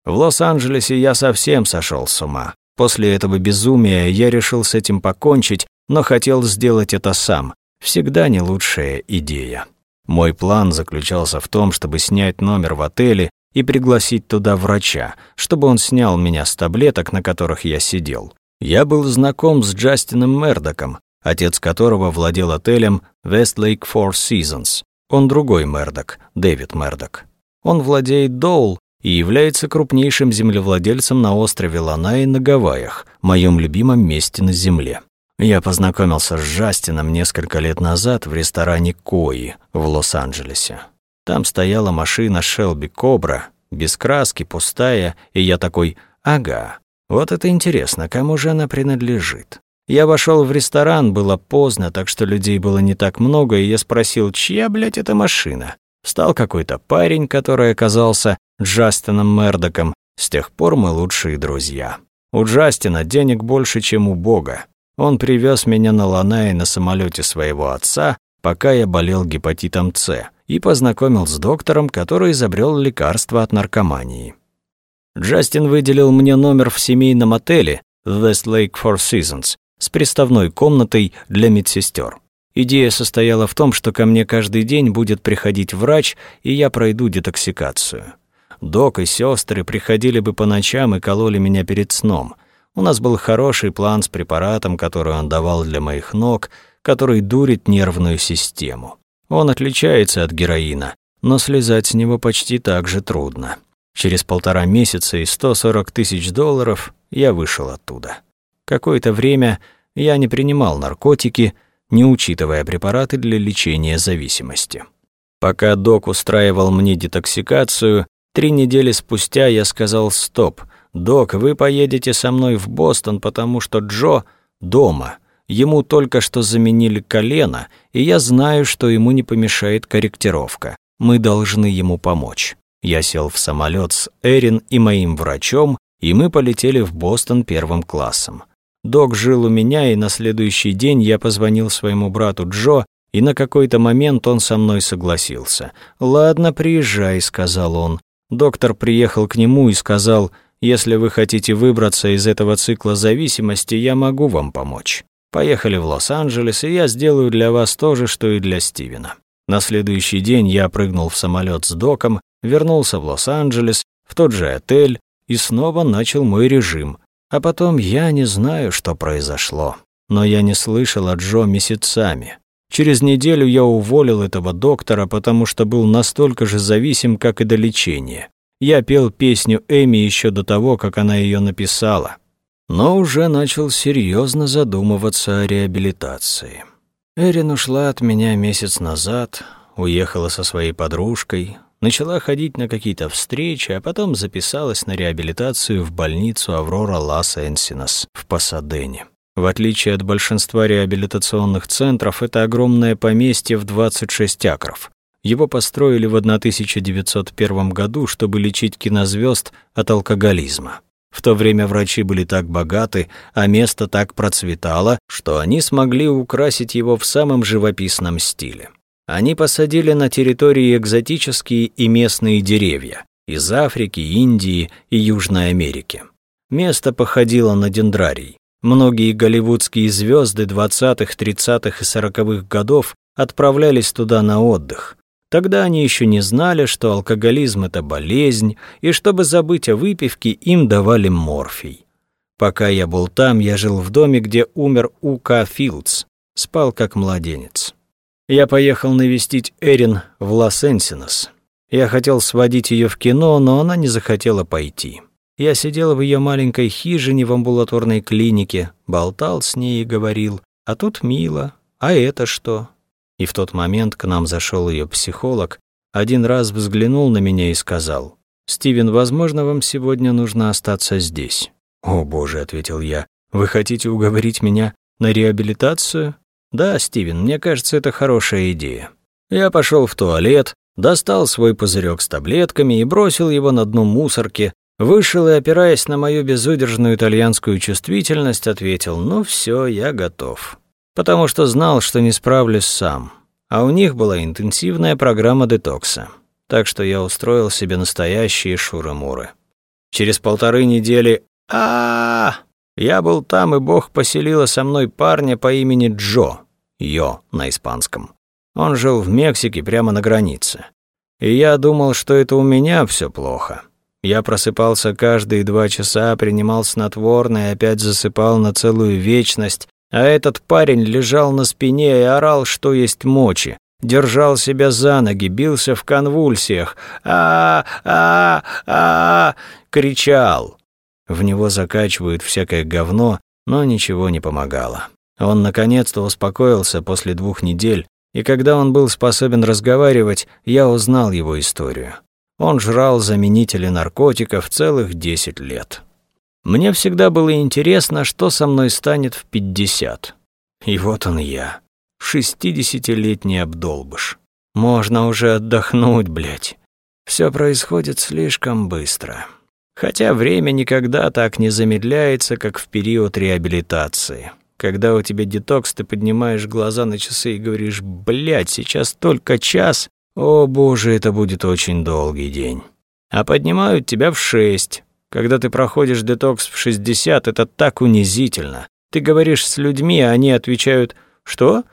В Лос-Анджелесе я совсем сошел с ума. После этого безумия я решил с этим покончить, но хотел сделать это сам. Всегда не лучшая идея. Мой план заключался в том, чтобы снять номер в отеле и пригласить туда врача, чтобы он снял меня с таблеток, на которых я сидел. Я был знаком с Джастином Мердоком, отец которого владел отелем Westlake Four Seasons. Он другой Мердок, Дэвид Мердок. Он владеет Доул и является крупнейшим землевладельцем на острове Ланай на Гавайях, моем любимом месте на Земле. Я познакомился с Жастином несколько лет назад в ресторане Кои в Лос-Анджелесе. Там стояла машина Шелби Кобра, без краски, пустая, и я такой «Ага, вот это интересно, кому же она принадлежит?» Я вошел в ресторан, было поздно, так что людей было не так много, и я спросил, чья, блядь, эта машина? Встал какой-то парень, который оказался Джастином Мердоком. С тех пор мы лучшие друзья. У Джастина денег больше, чем у Бога. Он привез меня на Ланай на самолете своего отца, пока я болел гепатитом С, и познакомил с доктором, который изобрел лекарство от наркомании. Джастин выделил мне номер в семейном отеле Westlake Four Seasons с приставной комнатой для медсестер. Идея состояла в том, что ко мне каждый день будет приходить врач, и я пройду детоксикацию. Док и сестры приходили бы по ночам и кололи меня перед сном. У нас был хороший план с препаратом, который он давал для моих ног, который дурит нервную систему. Он отличается от героина, но слезать с него почти так же трудно. Через полтора месяца и 140 тысяч долларов я вышел оттуда. Какое-то время я не принимал наркотики, не учитывая препараты для лечения зависимости. Пока док устраивал мне детоксикацию, Три недели спустя я сказал «Стоп, док, вы поедете со мной в Бостон, потому что Джо дома. Ему только что заменили колено, и я знаю, что ему не помешает корректировка. Мы должны ему помочь». Я сел в самолет с Эрин и моим врачом, и мы полетели в Бостон первым классом. Док жил у меня, и на следующий день я позвонил своему брату Джо, и на какой-то момент он со мной согласился. «Ладно, приезжай», — сказал он. Доктор приехал к нему и сказал, «Если вы хотите выбраться из этого цикла зависимости, я могу вам помочь. Поехали в Лос-Анджелес, и я сделаю для вас то же, что и для Стивена». На следующий день я прыгнул в самолет с доком, вернулся в Лос-Анджелес, в тот же отель, и снова начал мой режим. А потом я не знаю, что произошло. Но я не слышал от Джо месяцами. Через неделю я уволил этого доктора, потому что был настолько же зависим, как и до лечения. Я пел песню Эми еще до того, как она ее написала. но уже начал серьезно задумываться о реабилитации. Эрин ушла от меня месяц назад, уехала со своей подружкой, начала ходить на какие-то встречи, а потом записалась на реабилитацию в больницу Аврора Лас Энсинос в Пасадене. В отличие от большинства реабилитационных центров, это огромное поместье в 26 акров. Его построили в 1901 году, чтобы лечить кинозвезд от алкоголизма. В то время врачи были так богаты, а место так процветало, что они смогли украсить его в самом живописном стиле. Они посадили на территории экзотические и местные деревья из Африки, Индии и Южной Америки. Место походило на дендрарий. Многие голливудские звезды 20-х, 30-х и 40-х годов отправлялись туда на отдых. Тогда они еще не знали, что алкоголизм – это болезнь, и чтобы забыть о выпивке, им давали морфий. Пока я был там, я жил в доме, где умер Ука Филдс, спал как младенец. Я поехал навестить Эрин в Лос-Энсинос. Я хотел сводить ее в кино, но она не захотела пойти. Я сидел в ее маленькой хижине в амбулаторной клинике, болтал с ней и говорил, а тут мило, а это что? И в тот момент к нам зашел ее психолог, один раз взглянул на меня и сказал, «Стивен, возможно, вам сегодня нужно остаться здесь». «О, Боже», — ответил я, «вы хотите уговорить меня на реабилитацию?» «Да, Стивен, мне кажется, это хорошая идея». Я пошел в туалет, достал свой пузырек с таблетками и бросил его на дно мусорки, Вышел и, опираясь на мою безудержную итальянскую чувствительность, ответил «Ну все, я готов». Потому что знал, что не справлюсь сам. А у них была интенсивная программа детокса. Так что я устроил себе настоящие шуры-муры. Через полторы недели а, -а, -а Я был там, и Бог поселила со мной парня по имени Джо. Йо на испанском. Он жил в Мексике прямо на границе. И я думал, что это у меня все плохо. Я просыпался каждые два часа, принимал снотворное опять засыпал на целую вечность, а этот парень лежал на спине и орал, что есть мочи. Держал себя за ноги, бился в конвульсиях. а а а кричал. В него закачивают всякое говно, но ничего не помогало. Он наконец-то успокоился после двух недель, и когда он был способен разговаривать, я узнал его историю. Он жрал заменители наркотиков целых 10 лет. Мне всегда было интересно, что со мной станет в 50. И вот он я, шестидесятилетний обдолбыш. Можно уже отдохнуть, блядь. Все происходит слишком быстро. Хотя время никогда так не замедляется, как в период реабилитации. Когда у тебя детокс, ты поднимаешь глаза на часы и говоришь, блядь, сейчас только час, о боже, это будет очень долгий день. А поднимают тебя в шесть. Когда ты проходишь детокс в шестьдесят, это так унизительно. Ты говоришь с людьми, а они отвечают «Что?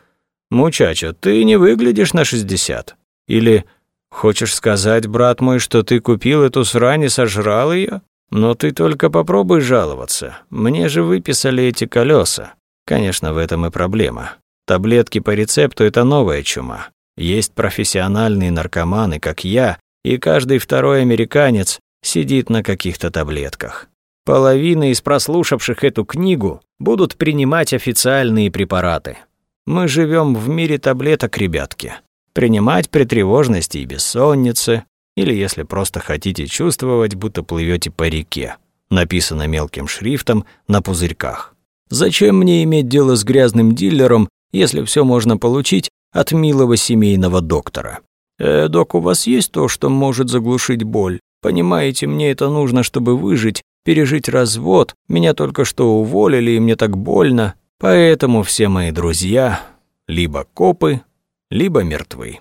Мучачо, ты не выглядишь на шестьдесят». Или «Хочешь сказать, брат мой, что ты купил эту срань и сожрал ее? Но ты только попробуй жаловаться. Мне же выписали эти колеса. Конечно, в этом и проблема. Таблетки по рецепту – это новая чума. Есть профессиональные наркоманы, как я, и каждый второй американец сидит на каких-то таблетках. Половина из прослушавших эту книгу будут принимать официальные препараты. Мы живем в мире таблеток, ребятки. Принимать при тревожности и бессоннице, или если просто хотите чувствовать, будто плывете по реке. Написано мелким шрифтом на пузырьках. Зачем мне иметь дело с грязным дилером, если все можно получить от милого семейного доктора. «Э, док, у вас есть то, что может заглушить боль? Понимаете, мне это нужно, чтобы выжить, пережить развод, меня только что уволили, и мне так больно. Поэтому все мои друзья либо копы, либо мертвы.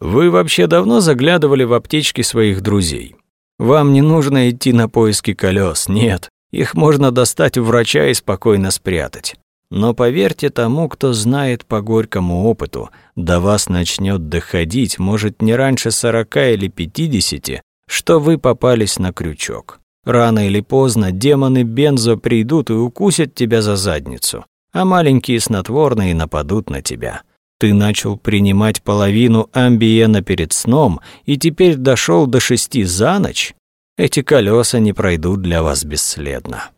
Вы вообще давно заглядывали в аптечки своих друзей? Вам не нужно идти на поиски колес, нет. Их можно достать у врача и спокойно спрятать. Но поверьте тому, кто знает по горькому опыту, до вас начнет доходить, может, не раньше сорока или пятидесяти, что вы попались на крючок. Рано или поздно демоны Бензо придут и укусят тебя за задницу, а маленькие снотворные нападут на тебя. Ты начал принимать половину амбиена перед сном и теперь дошел до шести за ночь? Эти колеса не пройдут для вас бесследно.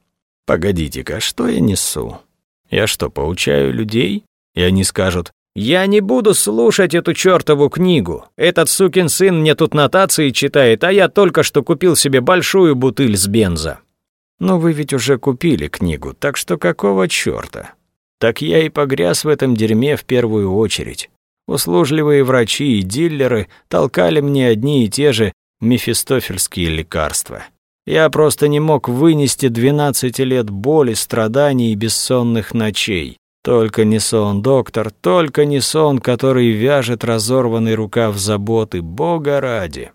Погодите-ка, что я несу? Я что, поучаю людей? И они скажут, «Я не буду слушать эту чертову книгу. Этот сукин сын мне тут нотации читает, а я только что купил себе большую бутыль с бенза». Но вы ведь уже купили книгу, так что какого чёрта? Так я и погряз в этом дерьме в первую очередь. Услужливые врачи и диллеры толкали мне одни и те же мефистофельские лекарства. Я просто не мог вынести 12 лет боли, страданий и бессонных ночей. Только не сон, доктор, только не сон, который вяжет разорванный рукав заботы, бога ради.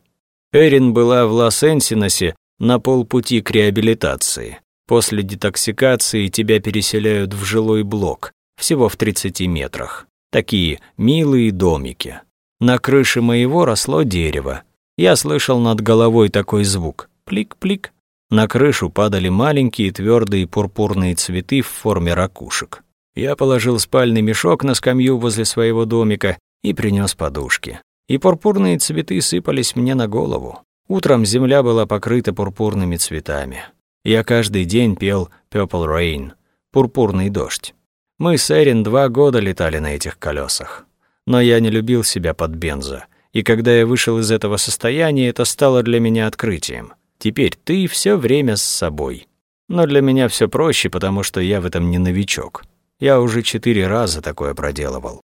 Эрин была в Лос-Энсиносе на полпути к реабилитации. После детоксикации тебя переселяют в жилой блок, всего в 30 метрах. Такие милые домики. На крыше моего росло дерево. Я слышал над головой такой звук. Плик-плик. На крышу падали маленькие твердые пурпурные цветы в форме ракушек. Я положил спальный мешок на скамью возле своего домика и принес подушки. И пурпурные цветы сыпались мне на голову. Утром земля была покрыта пурпурными цветами. Я каждый день пел «Purple Rain» — «Пурпурный дождь». Мы с Эрин два года летали на этих колесах. Но я не любил себя под бензо. И когда я вышел из этого состояния, это стало для меня открытием. Теперь ты все время с собой. Но для меня все проще, потому что я в этом не новичок. Я уже четыре раза такое проделывал.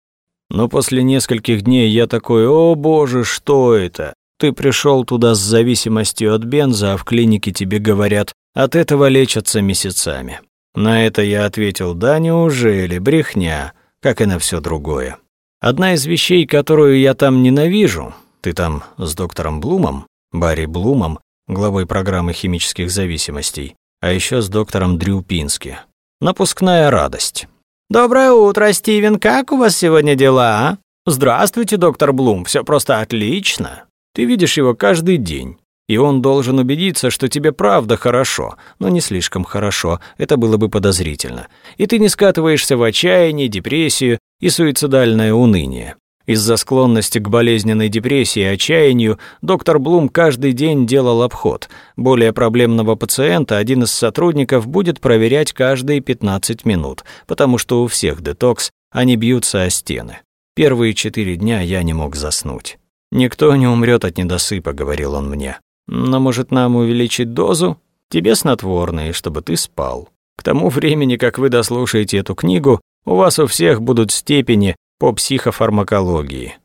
Но после нескольких дней я такой, о боже, что это? Ты пришел туда с зависимостью от бенза, а в клинике тебе говорят, от этого лечатся месяцами. На это я ответил, да неужели, брехня, как и на все другое. Одна из вещей, которую я там ненавижу, ты там с доктором Блумом, Барри Блумом, главой программы химических зависимостей, а еще с доктором Дрю Пински. Напускная радость. «Доброе утро, Стивен, как у вас сегодня дела, а? Здравствуйте, доктор Блум, все просто отлично. Ты видишь его каждый день. И он должен убедиться, что тебе правда хорошо, но не слишком хорошо, это было бы подозрительно. И ты не скатываешься в отчаяние, депрессию и суицидальное уныние. Из-за склонности к болезненной депрессии и отчаянию доктор Блум каждый день делал обход. Более проблемного пациента один из сотрудников будет проверять каждые 15 минут, потому что у всех детокс, они бьются о стены. Первые четыре дня я не мог заснуть. «Никто не умрет от недосыпа», — говорил он мне. Но, может, нам увеличить дозу? Тебе снотворные, чтобы ты спал. К тому времени, как вы дослушаете эту книгу, у вас у всех будут степени по психофармакологии.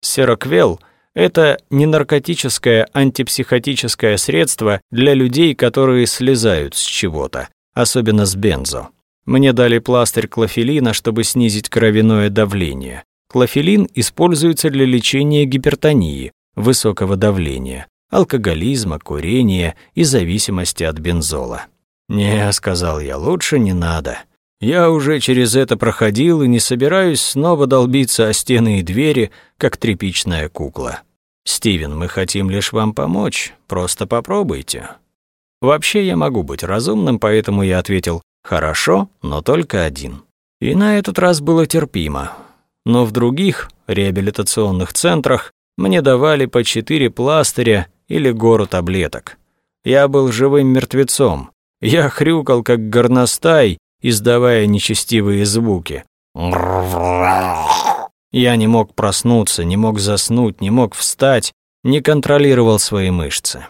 Сероквел – это ненаркотическое антипсихотическое средство для людей, которые слезают с чего-то, особенно с бензо. Мне дали пластырь клофелина, чтобы снизить кровяное давление. Клофелин используется для лечения гипертонии, высокого давления алкоголизма, курения и зависимости от бензола. «Не», — сказал я, — «лучше не надо. Я уже через это проходил и не собираюсь снова долбиться о стены и двери, как тряпичная кукла. Стивен, мы хотим лишь вам помочь, просто попробуйте». Вообще я могу быть разумным, поэтому я ответил «хорошо, но только один». И на этот раз было терпимо. Но в других реабилитационных центрах мне давали по четыре пластыря или гору таблеток. Я был живым мертвецом. Я хрюкал, как горностай, издавая нечестивые звуки. Я не мог проснуться, не мог заснуть, не мог встать, не контролировал свои мышцы.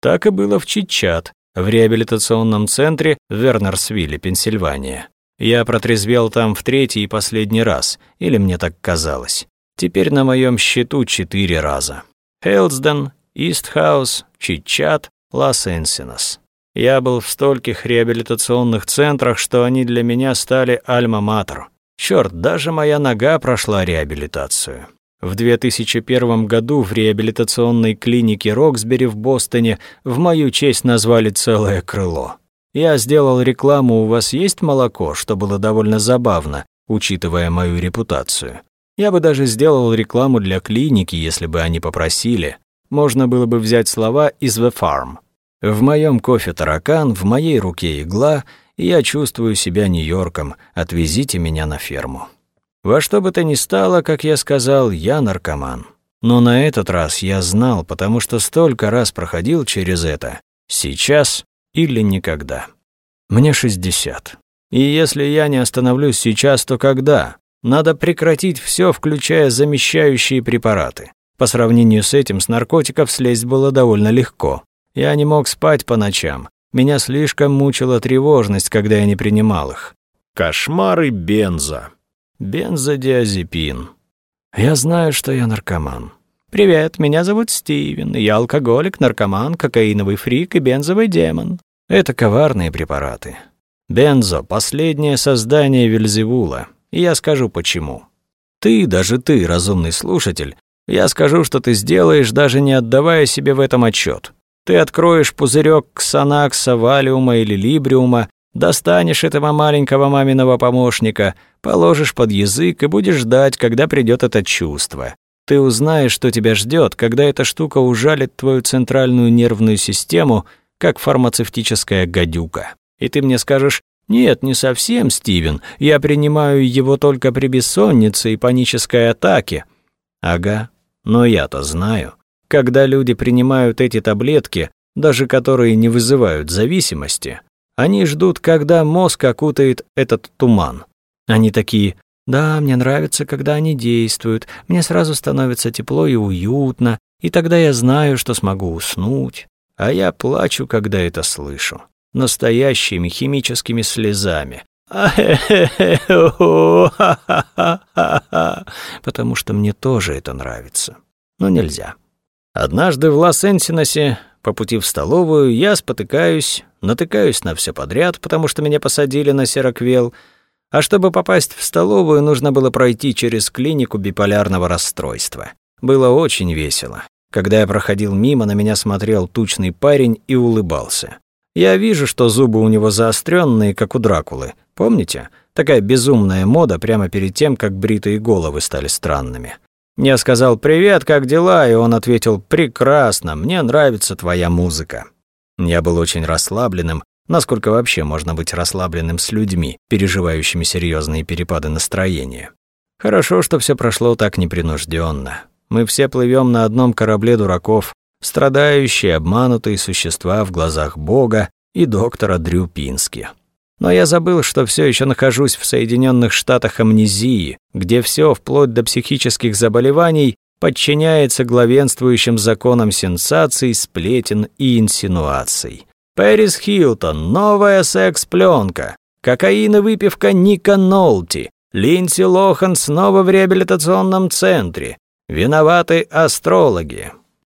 Так и было в Читчат, в реабилитационном центре в Вернерсвилле, Пенсильвания. Я протрезвел там в третий и последний раз, или мне так казалось. Теперь на моем счету четыре раза. Хейлсден, Истхаус, Читчат, Лас-Энсинос. Я был в стольких реабилитационных центрах, что они для меня стали альма-матер. Чёрт, даже моя нога прошла реабилитацию. В 2001 году в реабилитационной клинике Роксбери в Бостоне в мою честь назвали целое крыло. Я сделал рекламу «У вас есть молоко», что было довольно забавно, учитывая мою репутацию. Я бы даже сделал рекламу для клиники, если бы они попросили можно было бы взять слова из «The Farm». В моем кофе таракан, в моей руке игла, и я чувствую себя Нью-Йорком, отвезите меня на ферму. Во что бы то ни стало, как я сказал, я наркоман. Но на этот раз я знал, потому что столько раз проходил через это. Сейчас или никогда. Мне 60. И если я не остановлюсь сейчас, то когда? Надо прекратить все, включая замещающие препараты. По сравнению с этим с наркотиков слезть было довольно легко. Я не мог спать по ночам. Меня слишком мучила тревожность, когда я не принимал их. Кошмары бенза. Бензодиазепин. Я знаю, что я наркоман. «Привет, меня зовут Стивен, я алкоголик, наркоман, кокаиновый фрик и бензовый демон». Это коварные препараты. Бензо — последнее создание Вельзевула, и я скажу почему. Ты, даже ты, разумный слушатель, я скажу, что ты сделаешь, даже не отдавая себе в этом отчет. Ты откроешь пузырек ксанакса, валиума или либриума, достанешь этого маленького маминого помощника, положишь под язык и будешь ждать, когда придет это чувство. Ты узнаешь, что тебя ждет, когда эта штука ужалит твою центральную нервную систему, как фармацевтическая гадюка. И ты мне скажешь, «Нет, не совсем, Стивен. Я принимаю его только при бессоннице и панической атаке». Ага, но я-то знаю. Когда люди принимают эти таблетки, даже которые не вызывают зависимости, они ждут, когда мозг окутает этот туман. Они такие да, мне нравится, когда они действуют. Мне сразу становится тепло и уютно, и тогда я знаю, что смогу уснуть. А я плачу, когда это слышу. Настоящими химическими слезами. Потому что мне тоже это нравится. Но нельзя. Однажды в Лос-Энсиносе по пути в столовую я спотыкаюсь, натыкаюсь на все подряд, потому что меня посадили на сероквел — а чтобы попасть в столовую, нужно было пройти через клинику биполярного расстройства. Было очень весело. Когда я проходил мимо, на меня смотрел тучный парень и улыбался. Я вижу, что зубы у него заостренные, как у Дракулы. Помните? Такая безумная мода прямо перед тем, как бритые головы стали странными. Я сказал «Привет, как дела?» И он ответил «Прекрасно, мне нравится твоя музыка». Я был очень расслабленным, Насколько вообще можно быть расслабленным с людьми, переживающими серьезные перепады настроения? Хорошо, что все прошло так непринужденно. Мы все плывем на одном корабле дураков, страдающие, обманутые существа в глазах Бога и доктора Дрю Пински. Но я забыл, что все еще нахожусь в Соединенных Штатах амнезии, где все, вплоть до психических заболеваний, подчиняется главенствующим законам сенсаций, сплетен и инсинуаций. Пэрис Хилтон, новая секс-пленка, кокаин и выпивка Ника Нолти, Линдси Лохан снова в реабилитационном центре, виноваты астрологи.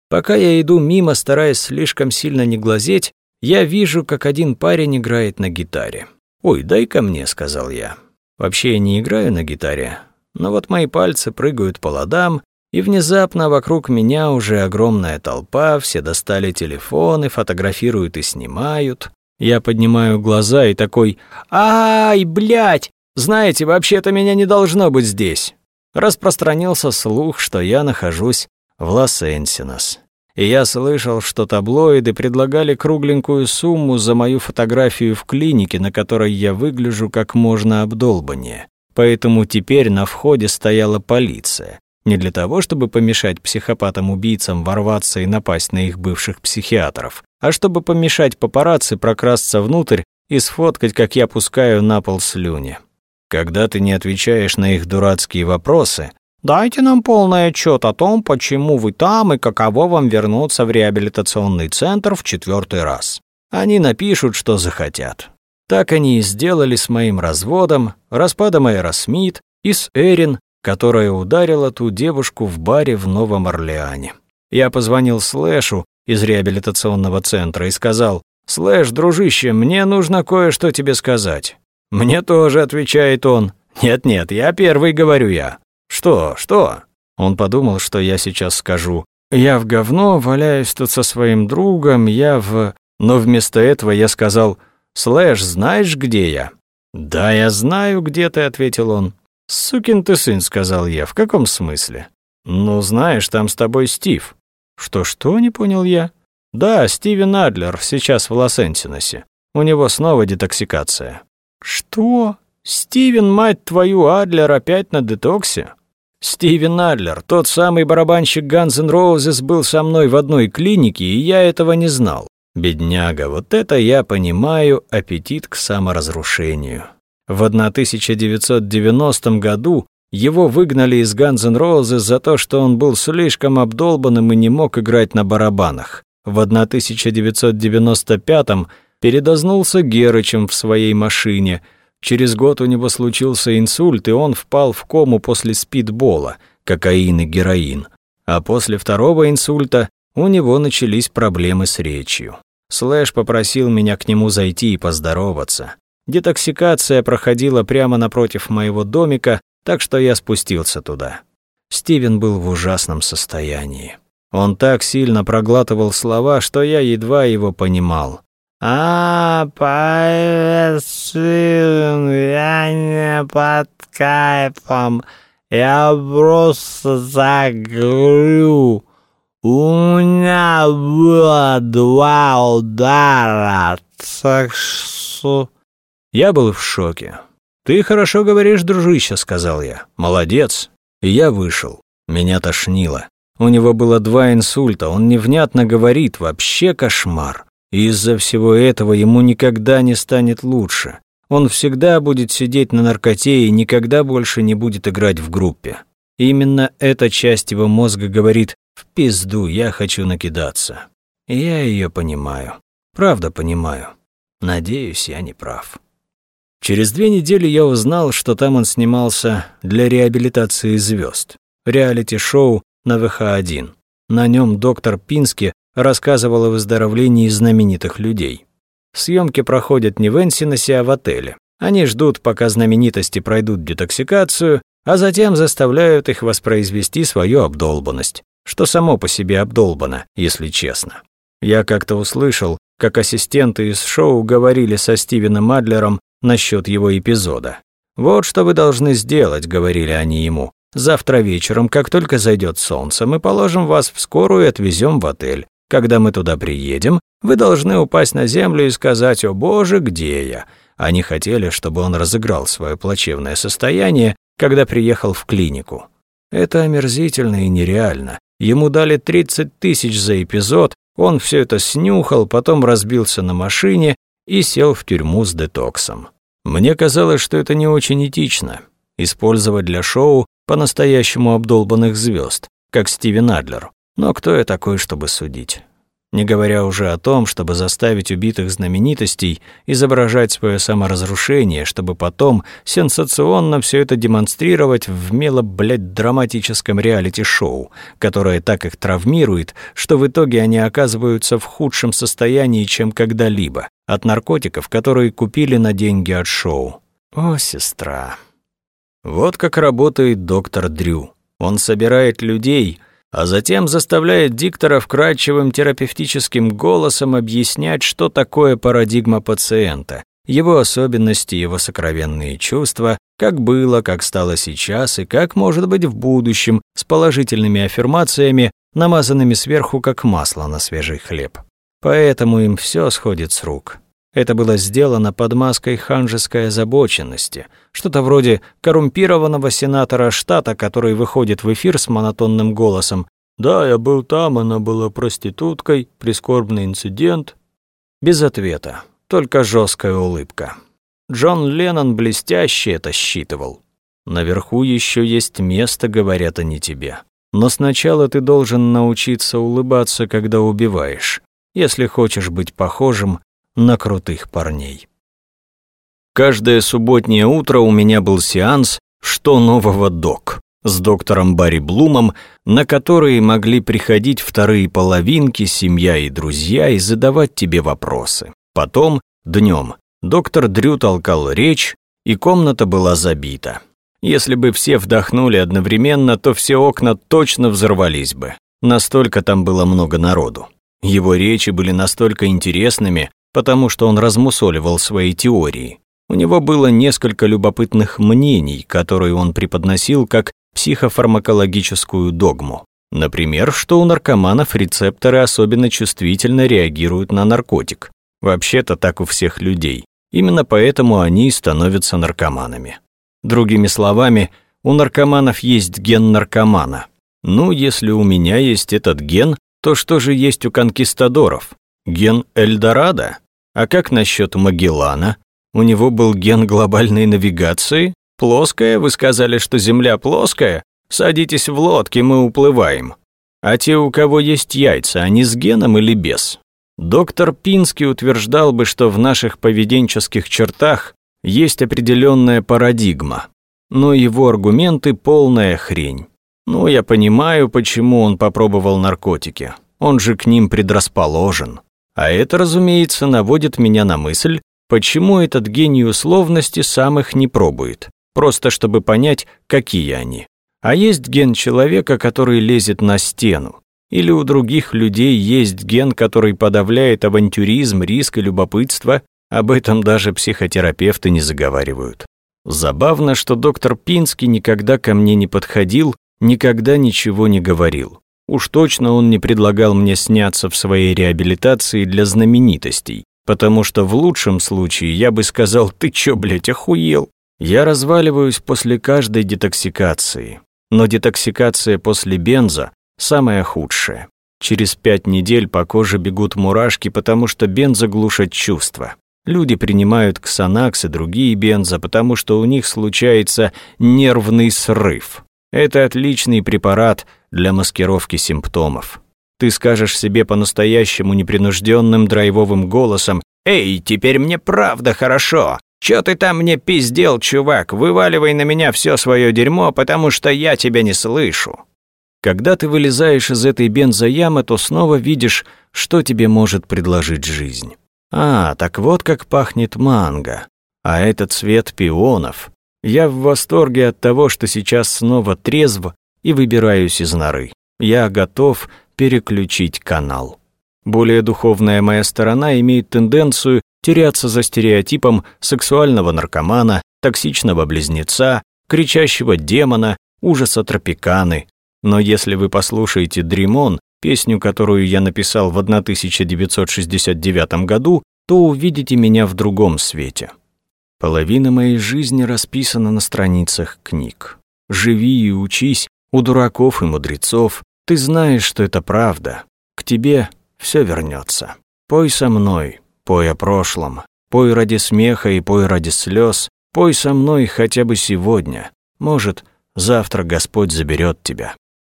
Пока я иду мимо, стараясь слишком сильно не глазеть, я вижу, как один парень играет на гитаре. «Ой, дай-ка мне», — сказал я. Вообще я не играю на гитаре, но вот мои пальцы прыгают по ладам, и внезапно вокруг меня уже огромная толпа, все достали телефоны, фотографируют и снимают. Я поднимаю глаза и такой «Ай, блядь! Знаете, вообще-то меня не должно быть здесь!» Распространился слух, что я нахожусь в Лос-Энсинос. И я слышал, что таблоиды предлагали кругленькую сумму за мою фотографию в клинике, на которой я выгляжу как можно обдолбаннее. Поэтому теперь на входе стояла полиция. Не для того, чтобы помешать психопатам-убийцам ворваться и напасть на их бывших психиатров, а чтобы помешать папарацци прокрасться внутрь и сфоткать, как я пускаю на пол слюни. Когда ты не отвечаешь на их дурацкие вопросы, «Дайте нам полный отчет о том, почему вы там и каково вам вернуться в реабилитационный центр в четвертый раз». Они напишут, что захотят. Так они и сделали с моим разводом, распадом Аэросмит и с Эрин, которая ударила ту девушку в баре в Новом Орлеане. Я позвонил Слэшу из реабилитационного центра и сказал, «Слэш, дружище, мне нужно кое-что тебе сказать». «Мне тоже», — отвечает он. «Нет-нет, я первый, говорю я». «Что, что?» Он подумал, что я сейчас скажу. «Я в говно, валяюсь тут со своим другом, я в...» Но вместо этого я сказал, «Слэш, знаешь, где я?» «Да, я знаю, где ты», — ответил он. «Сукин ты сын», — сказал я. «В каком смысле?» «Ну, знаешь, там с тобой Стив». «Что-что?» — не понял я. «Да, Стивен Адлер, сейчас в Лос-Энтиносе. У него снова детоксикация». «Что? Стивен, мать твою, Адлер опять на детоксе?» «Стивен Адлер, тот самый барабанщик Guns N' Roses, был со мной в одной клинике, и я этого не знал. Бедняга, вот это я понимаю аппетит к саморазрушению. В 1990 году его выгнали из Guns N' Roses за то, что он был слишком обдолбанным и не мог играть на барабанах. В 1995 передознулся Герычем в своей машине. Через год у него случился инсульт, и он впал в кому после спидбола, кокаин и героин. А после второго инсульта у него начались проблемы с речью. Слэш попросил меня к нему зайти и поздороваться. Детоксикация проходила прямо напротив моего домика, так что я спустился туда. Стивен был в ужасном состоянии. Он так сильно проглатывал слова, что я едва его понимал. «А, Стивен, я не под кайфом, я просто загрю. У меня было два удара, так что...» Я был в шоке. «Ты хорошо говоришь, дружище», — сказал я. «Молодец». И я вышел. Меня тошнило. У него было два инсульта, он невнятно говорит, вообще кошмар. Из-за всего этого ему никогда не станет лучше. Он всегда будет сидеть на наркоте и никогда больше не будет играть в группе. именно эта часть его мозга говорит «в пизду, я хочу накидаться». Я ее понимаю. Правда понимаю. Надеюсь, я не прав. Через две недели я узнал, что там он снимался для реабилитации звезд. Реалити-шоу на ВХ-1. На нем доктор Пински рассказывал о выздоровлении знаменитых людей. Съемки проходят не в Энсиносе, а в отеле. Они ждут, пока знаменитости пройдут детоксикацию, а затем заставляют их воспроизвести свою обдолбанность, что само по себе обдолбано, если честно. Я как-то услышал, как ассистенты из шоу говорили со Стивеном Адлером насчет его эпизода. «Вот что вы должны сделать», — говорили они ему. «Завтра вечером, как только зайдет солнце, мы положим вас в скорую и отвезем в отель. Когда мы туда приедем, вы должны упасть на землю и сказать «О боже, где я?». Они хотели, чтобы он разыграл свое плачевное состояние, когда приехал в клинику. Это омерзительно и нереально. Ему дали 30 тысяч за эпизод, он все это снюхал, потом разбился на машине и сел в тюрьму с детоксом. Мне казалось, что это не очень этично – использовать для шоу по-настоящему обдолбанных звезд, как Стивен Адлер. Но кто я такой, чтобы судить? Не говоря уже о том, чтобы заставить убитых знаменитостей изображать свое саморазрушение, чтобы потом сенсационно все это демонстрировать в мело, блядь, драматическом реалити-шоу, которое так их травмирует, что в итоге они оказываются в худшем состоянии, чем когда-либо, от наркотиков, которые купили на деньги от шоу. О, сестра. Вот как работает доктор Дрю. Он собирает людей, а затем заставляет диктора вкрадчивым терапевтическим голосом объяснять, что такое парадигма пациента, его особенности, его сокровенные чувства, как было, как стало сейчас и как может быть в будущем, с положительными аффирмациями, намазанными сверху как масло на свежий хлеб. Поэтому им все сходит с рук. Это было сделано под маской ханжеской озабоченности, что-то вроде коррумпированного сенатора штата, который выходит в эфир с монотонным голосом «Да, я был там, она была проституткой, прискорбный инцидент». Без ответа, только жесткая улыбка. Джон Леннон блестяще это считывал. Наверху еще есть место, говорят они тебе. Но сначала ты должен научиться улыбаться, когда убиваешь, если хочешь быть похожим на крутых парней. Каждое субботнее утро у меня был сеанс «Что нового, док?» с доктором Барри Блумом, на которые могли приходить вторые половинки, семья и друзья и задавать тебе вопросы. Потом, днем, доктор Дрю толкал речь, и комната была забита. Если бы все вдохнули одновременно, то все окна точно взорвались бы. Настолько там было много народу. Его речи были настолько интересными, потому что он размусоливал свои теории. У него было несколько любопытных мнений, которые он преподносил как психофармакологическую догму. Например, что у наркоманов рецепторы особенно чувствительно реагируют на наркотик. Вообще-то так у всех людей. Именно поэтому они и становятся наркоманами. Другими словами, у наркоманов есть ген наркомана. Ну, если у меня есть этот ген, то что же есть у конкистадоров? Ген Эльдорадо? А как насчет Магеллана? У него был ген глобальной навигации? Плоская? Вы сказали, что Земля плоская? Садитесь в лодки, мы уплываем. А те, у кого есть яйца, они с геном или без? Доктор Пинский утверждал бы, что в наших поведенческих чертах есть определенная парадигма, но его аргументы – полная хрень. Ну, я понимаю, почему он попробовал наркотики. Он же к ним предрасположен. А это, разумеется, наводит меня на мысль, почему этот гений условности сам их не пробует, просто чтобы понять, какие они. А есть ген человека, который лезет на стену. Или у других людей есть ген, который подавляет авантюризм, риск и любопытство. Об этом даже психотерапевты не заговаривают. Забавно, что доктор Пинский никогда ко мне не подходил, никогда ничего не говорил. Уж точно он не предлагал мне сняться в своей реабилитации для знаменитостей, потому что в лучшем случае я бы сказал «ты чё, блядь, охуел?». Я разваливаюсь после каждой детоксикации, но детоксикация после бенза – самая худшая. Через пять недель по коже бегут мурашки, потому что бенза глушат чувства. Люди принимают ксанакс и другие бенза, потому что у них случается нервный срыв. Это отличный препарат для маскировки симптомов. Ты скажешь себе по-настоящему непринужденным драйвовым голосом «Эй, теперь мне правда хорошо! Чё ты там мне пиздел, чувак? Вываливай на меня все свое дерьмо, потому что я тебя не слышу». Когда ты вылезаешь из этой бензоямы, то снова видишь, что тебе может предложить жизнь. А, так вот как пахнет манго. А это цвет пионов. Я в восторге от того, что сейчас снова трезв и выбираюсь из норы. Я готов переключить канал. Более духовная моя сторона имеет тенденцию теряться за стереотипом сексуального наркомана, токсичного близнеца, кричащего демона, ужаса тропиканы. Но если вы послушаете «Дримон», песню, которую я написал в 1969 году, то увидите меня в другом свете. Половина моей жизни расписана на страницах книг. Живи и учись у дураков и мудрецов. Ты знаешь, что это правда. К тебе все вернется. Пой со мной, Пой о прошлом, пой ради смеха и пой ради слез, пой со мной хотя бы сегодня. Может, завтра Господь заберет тебя.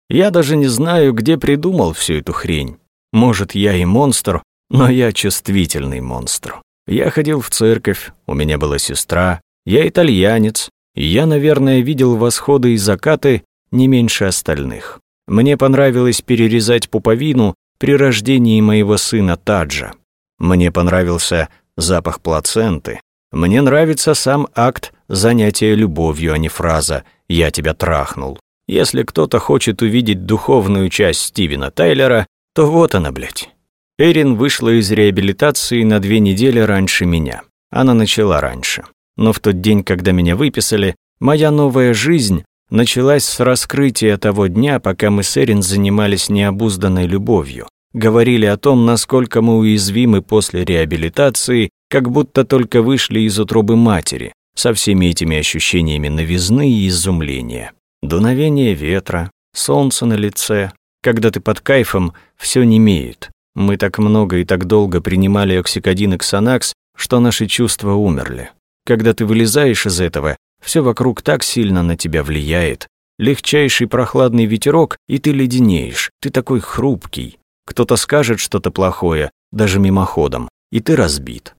Я даже не знаю, где придумал всю эту хрень. Может, я и монстр, но я чувствительный монстр. Я ходил в церковь, у меня была сестра, я итальянец, и я, наверное, видел восходы и закаты не меньше остальных. Мне понравилось перерезать пуповину при рождении моего сына Таджа. Мне понравился запах плаценты. Мне нравится сам акт занятия любовью, а не фраза «я тебя трахнул». Если кто-то хочет увидеть духовную часть Стивена Тайлера, то вот она, блядь. Эрин вышла из реабилитации на две недели раньше меня. Она начала раньше. Но в тот день, когда меня выписали, моя новая жизнь началась с раскрытия того дня, пока мы с Эрин занимались необузданной любовью говорили о том, насколько мы уязвимы после реабилитации, как будто только вышли из утробы матери, со всеми этими ощущениями новизны и изумления. Дуновение ветра, солнце на лице. Когда ты под кайфом, все немеет. Мы так много и так долго принимали оксикодин и ксанакс, что наши чувства умерли. Когда ты вылезаешь из этого, все вокруг так сильно на тебя влияет. Легчайший прохладный ветерок, и ты леденеешь. Ты такой хрупкий. Кто-то скажет что-то плохое, даже мимоходом, и ты разбит.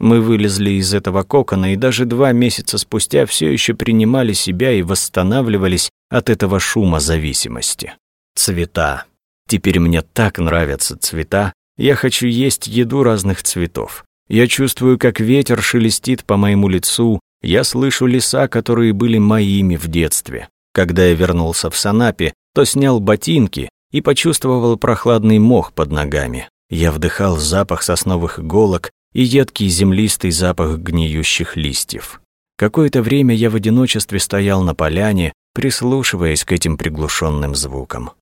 Мы вылезли из этого кокона и даже два месяца спустя все еще принимали себя и восстанавливались от этого шума зависимости. Цвета. Теперь мне так нравятся цвета. Я хочу есть еду разных цветов. Я чувствую, как ветер шелестит по моему лицу. Я слышу леса, которые были моими в детстве. Когда я вернулся в Санапе, то снял ботинки и почувствовал прохладный мох под ногами. Я вдыхал запах сосновых иголок и едкий землистый запах гниющих листьев. Какое-то время я в одиночестве стоял на поляне, прислушиваясь к этим приглушенным звукам.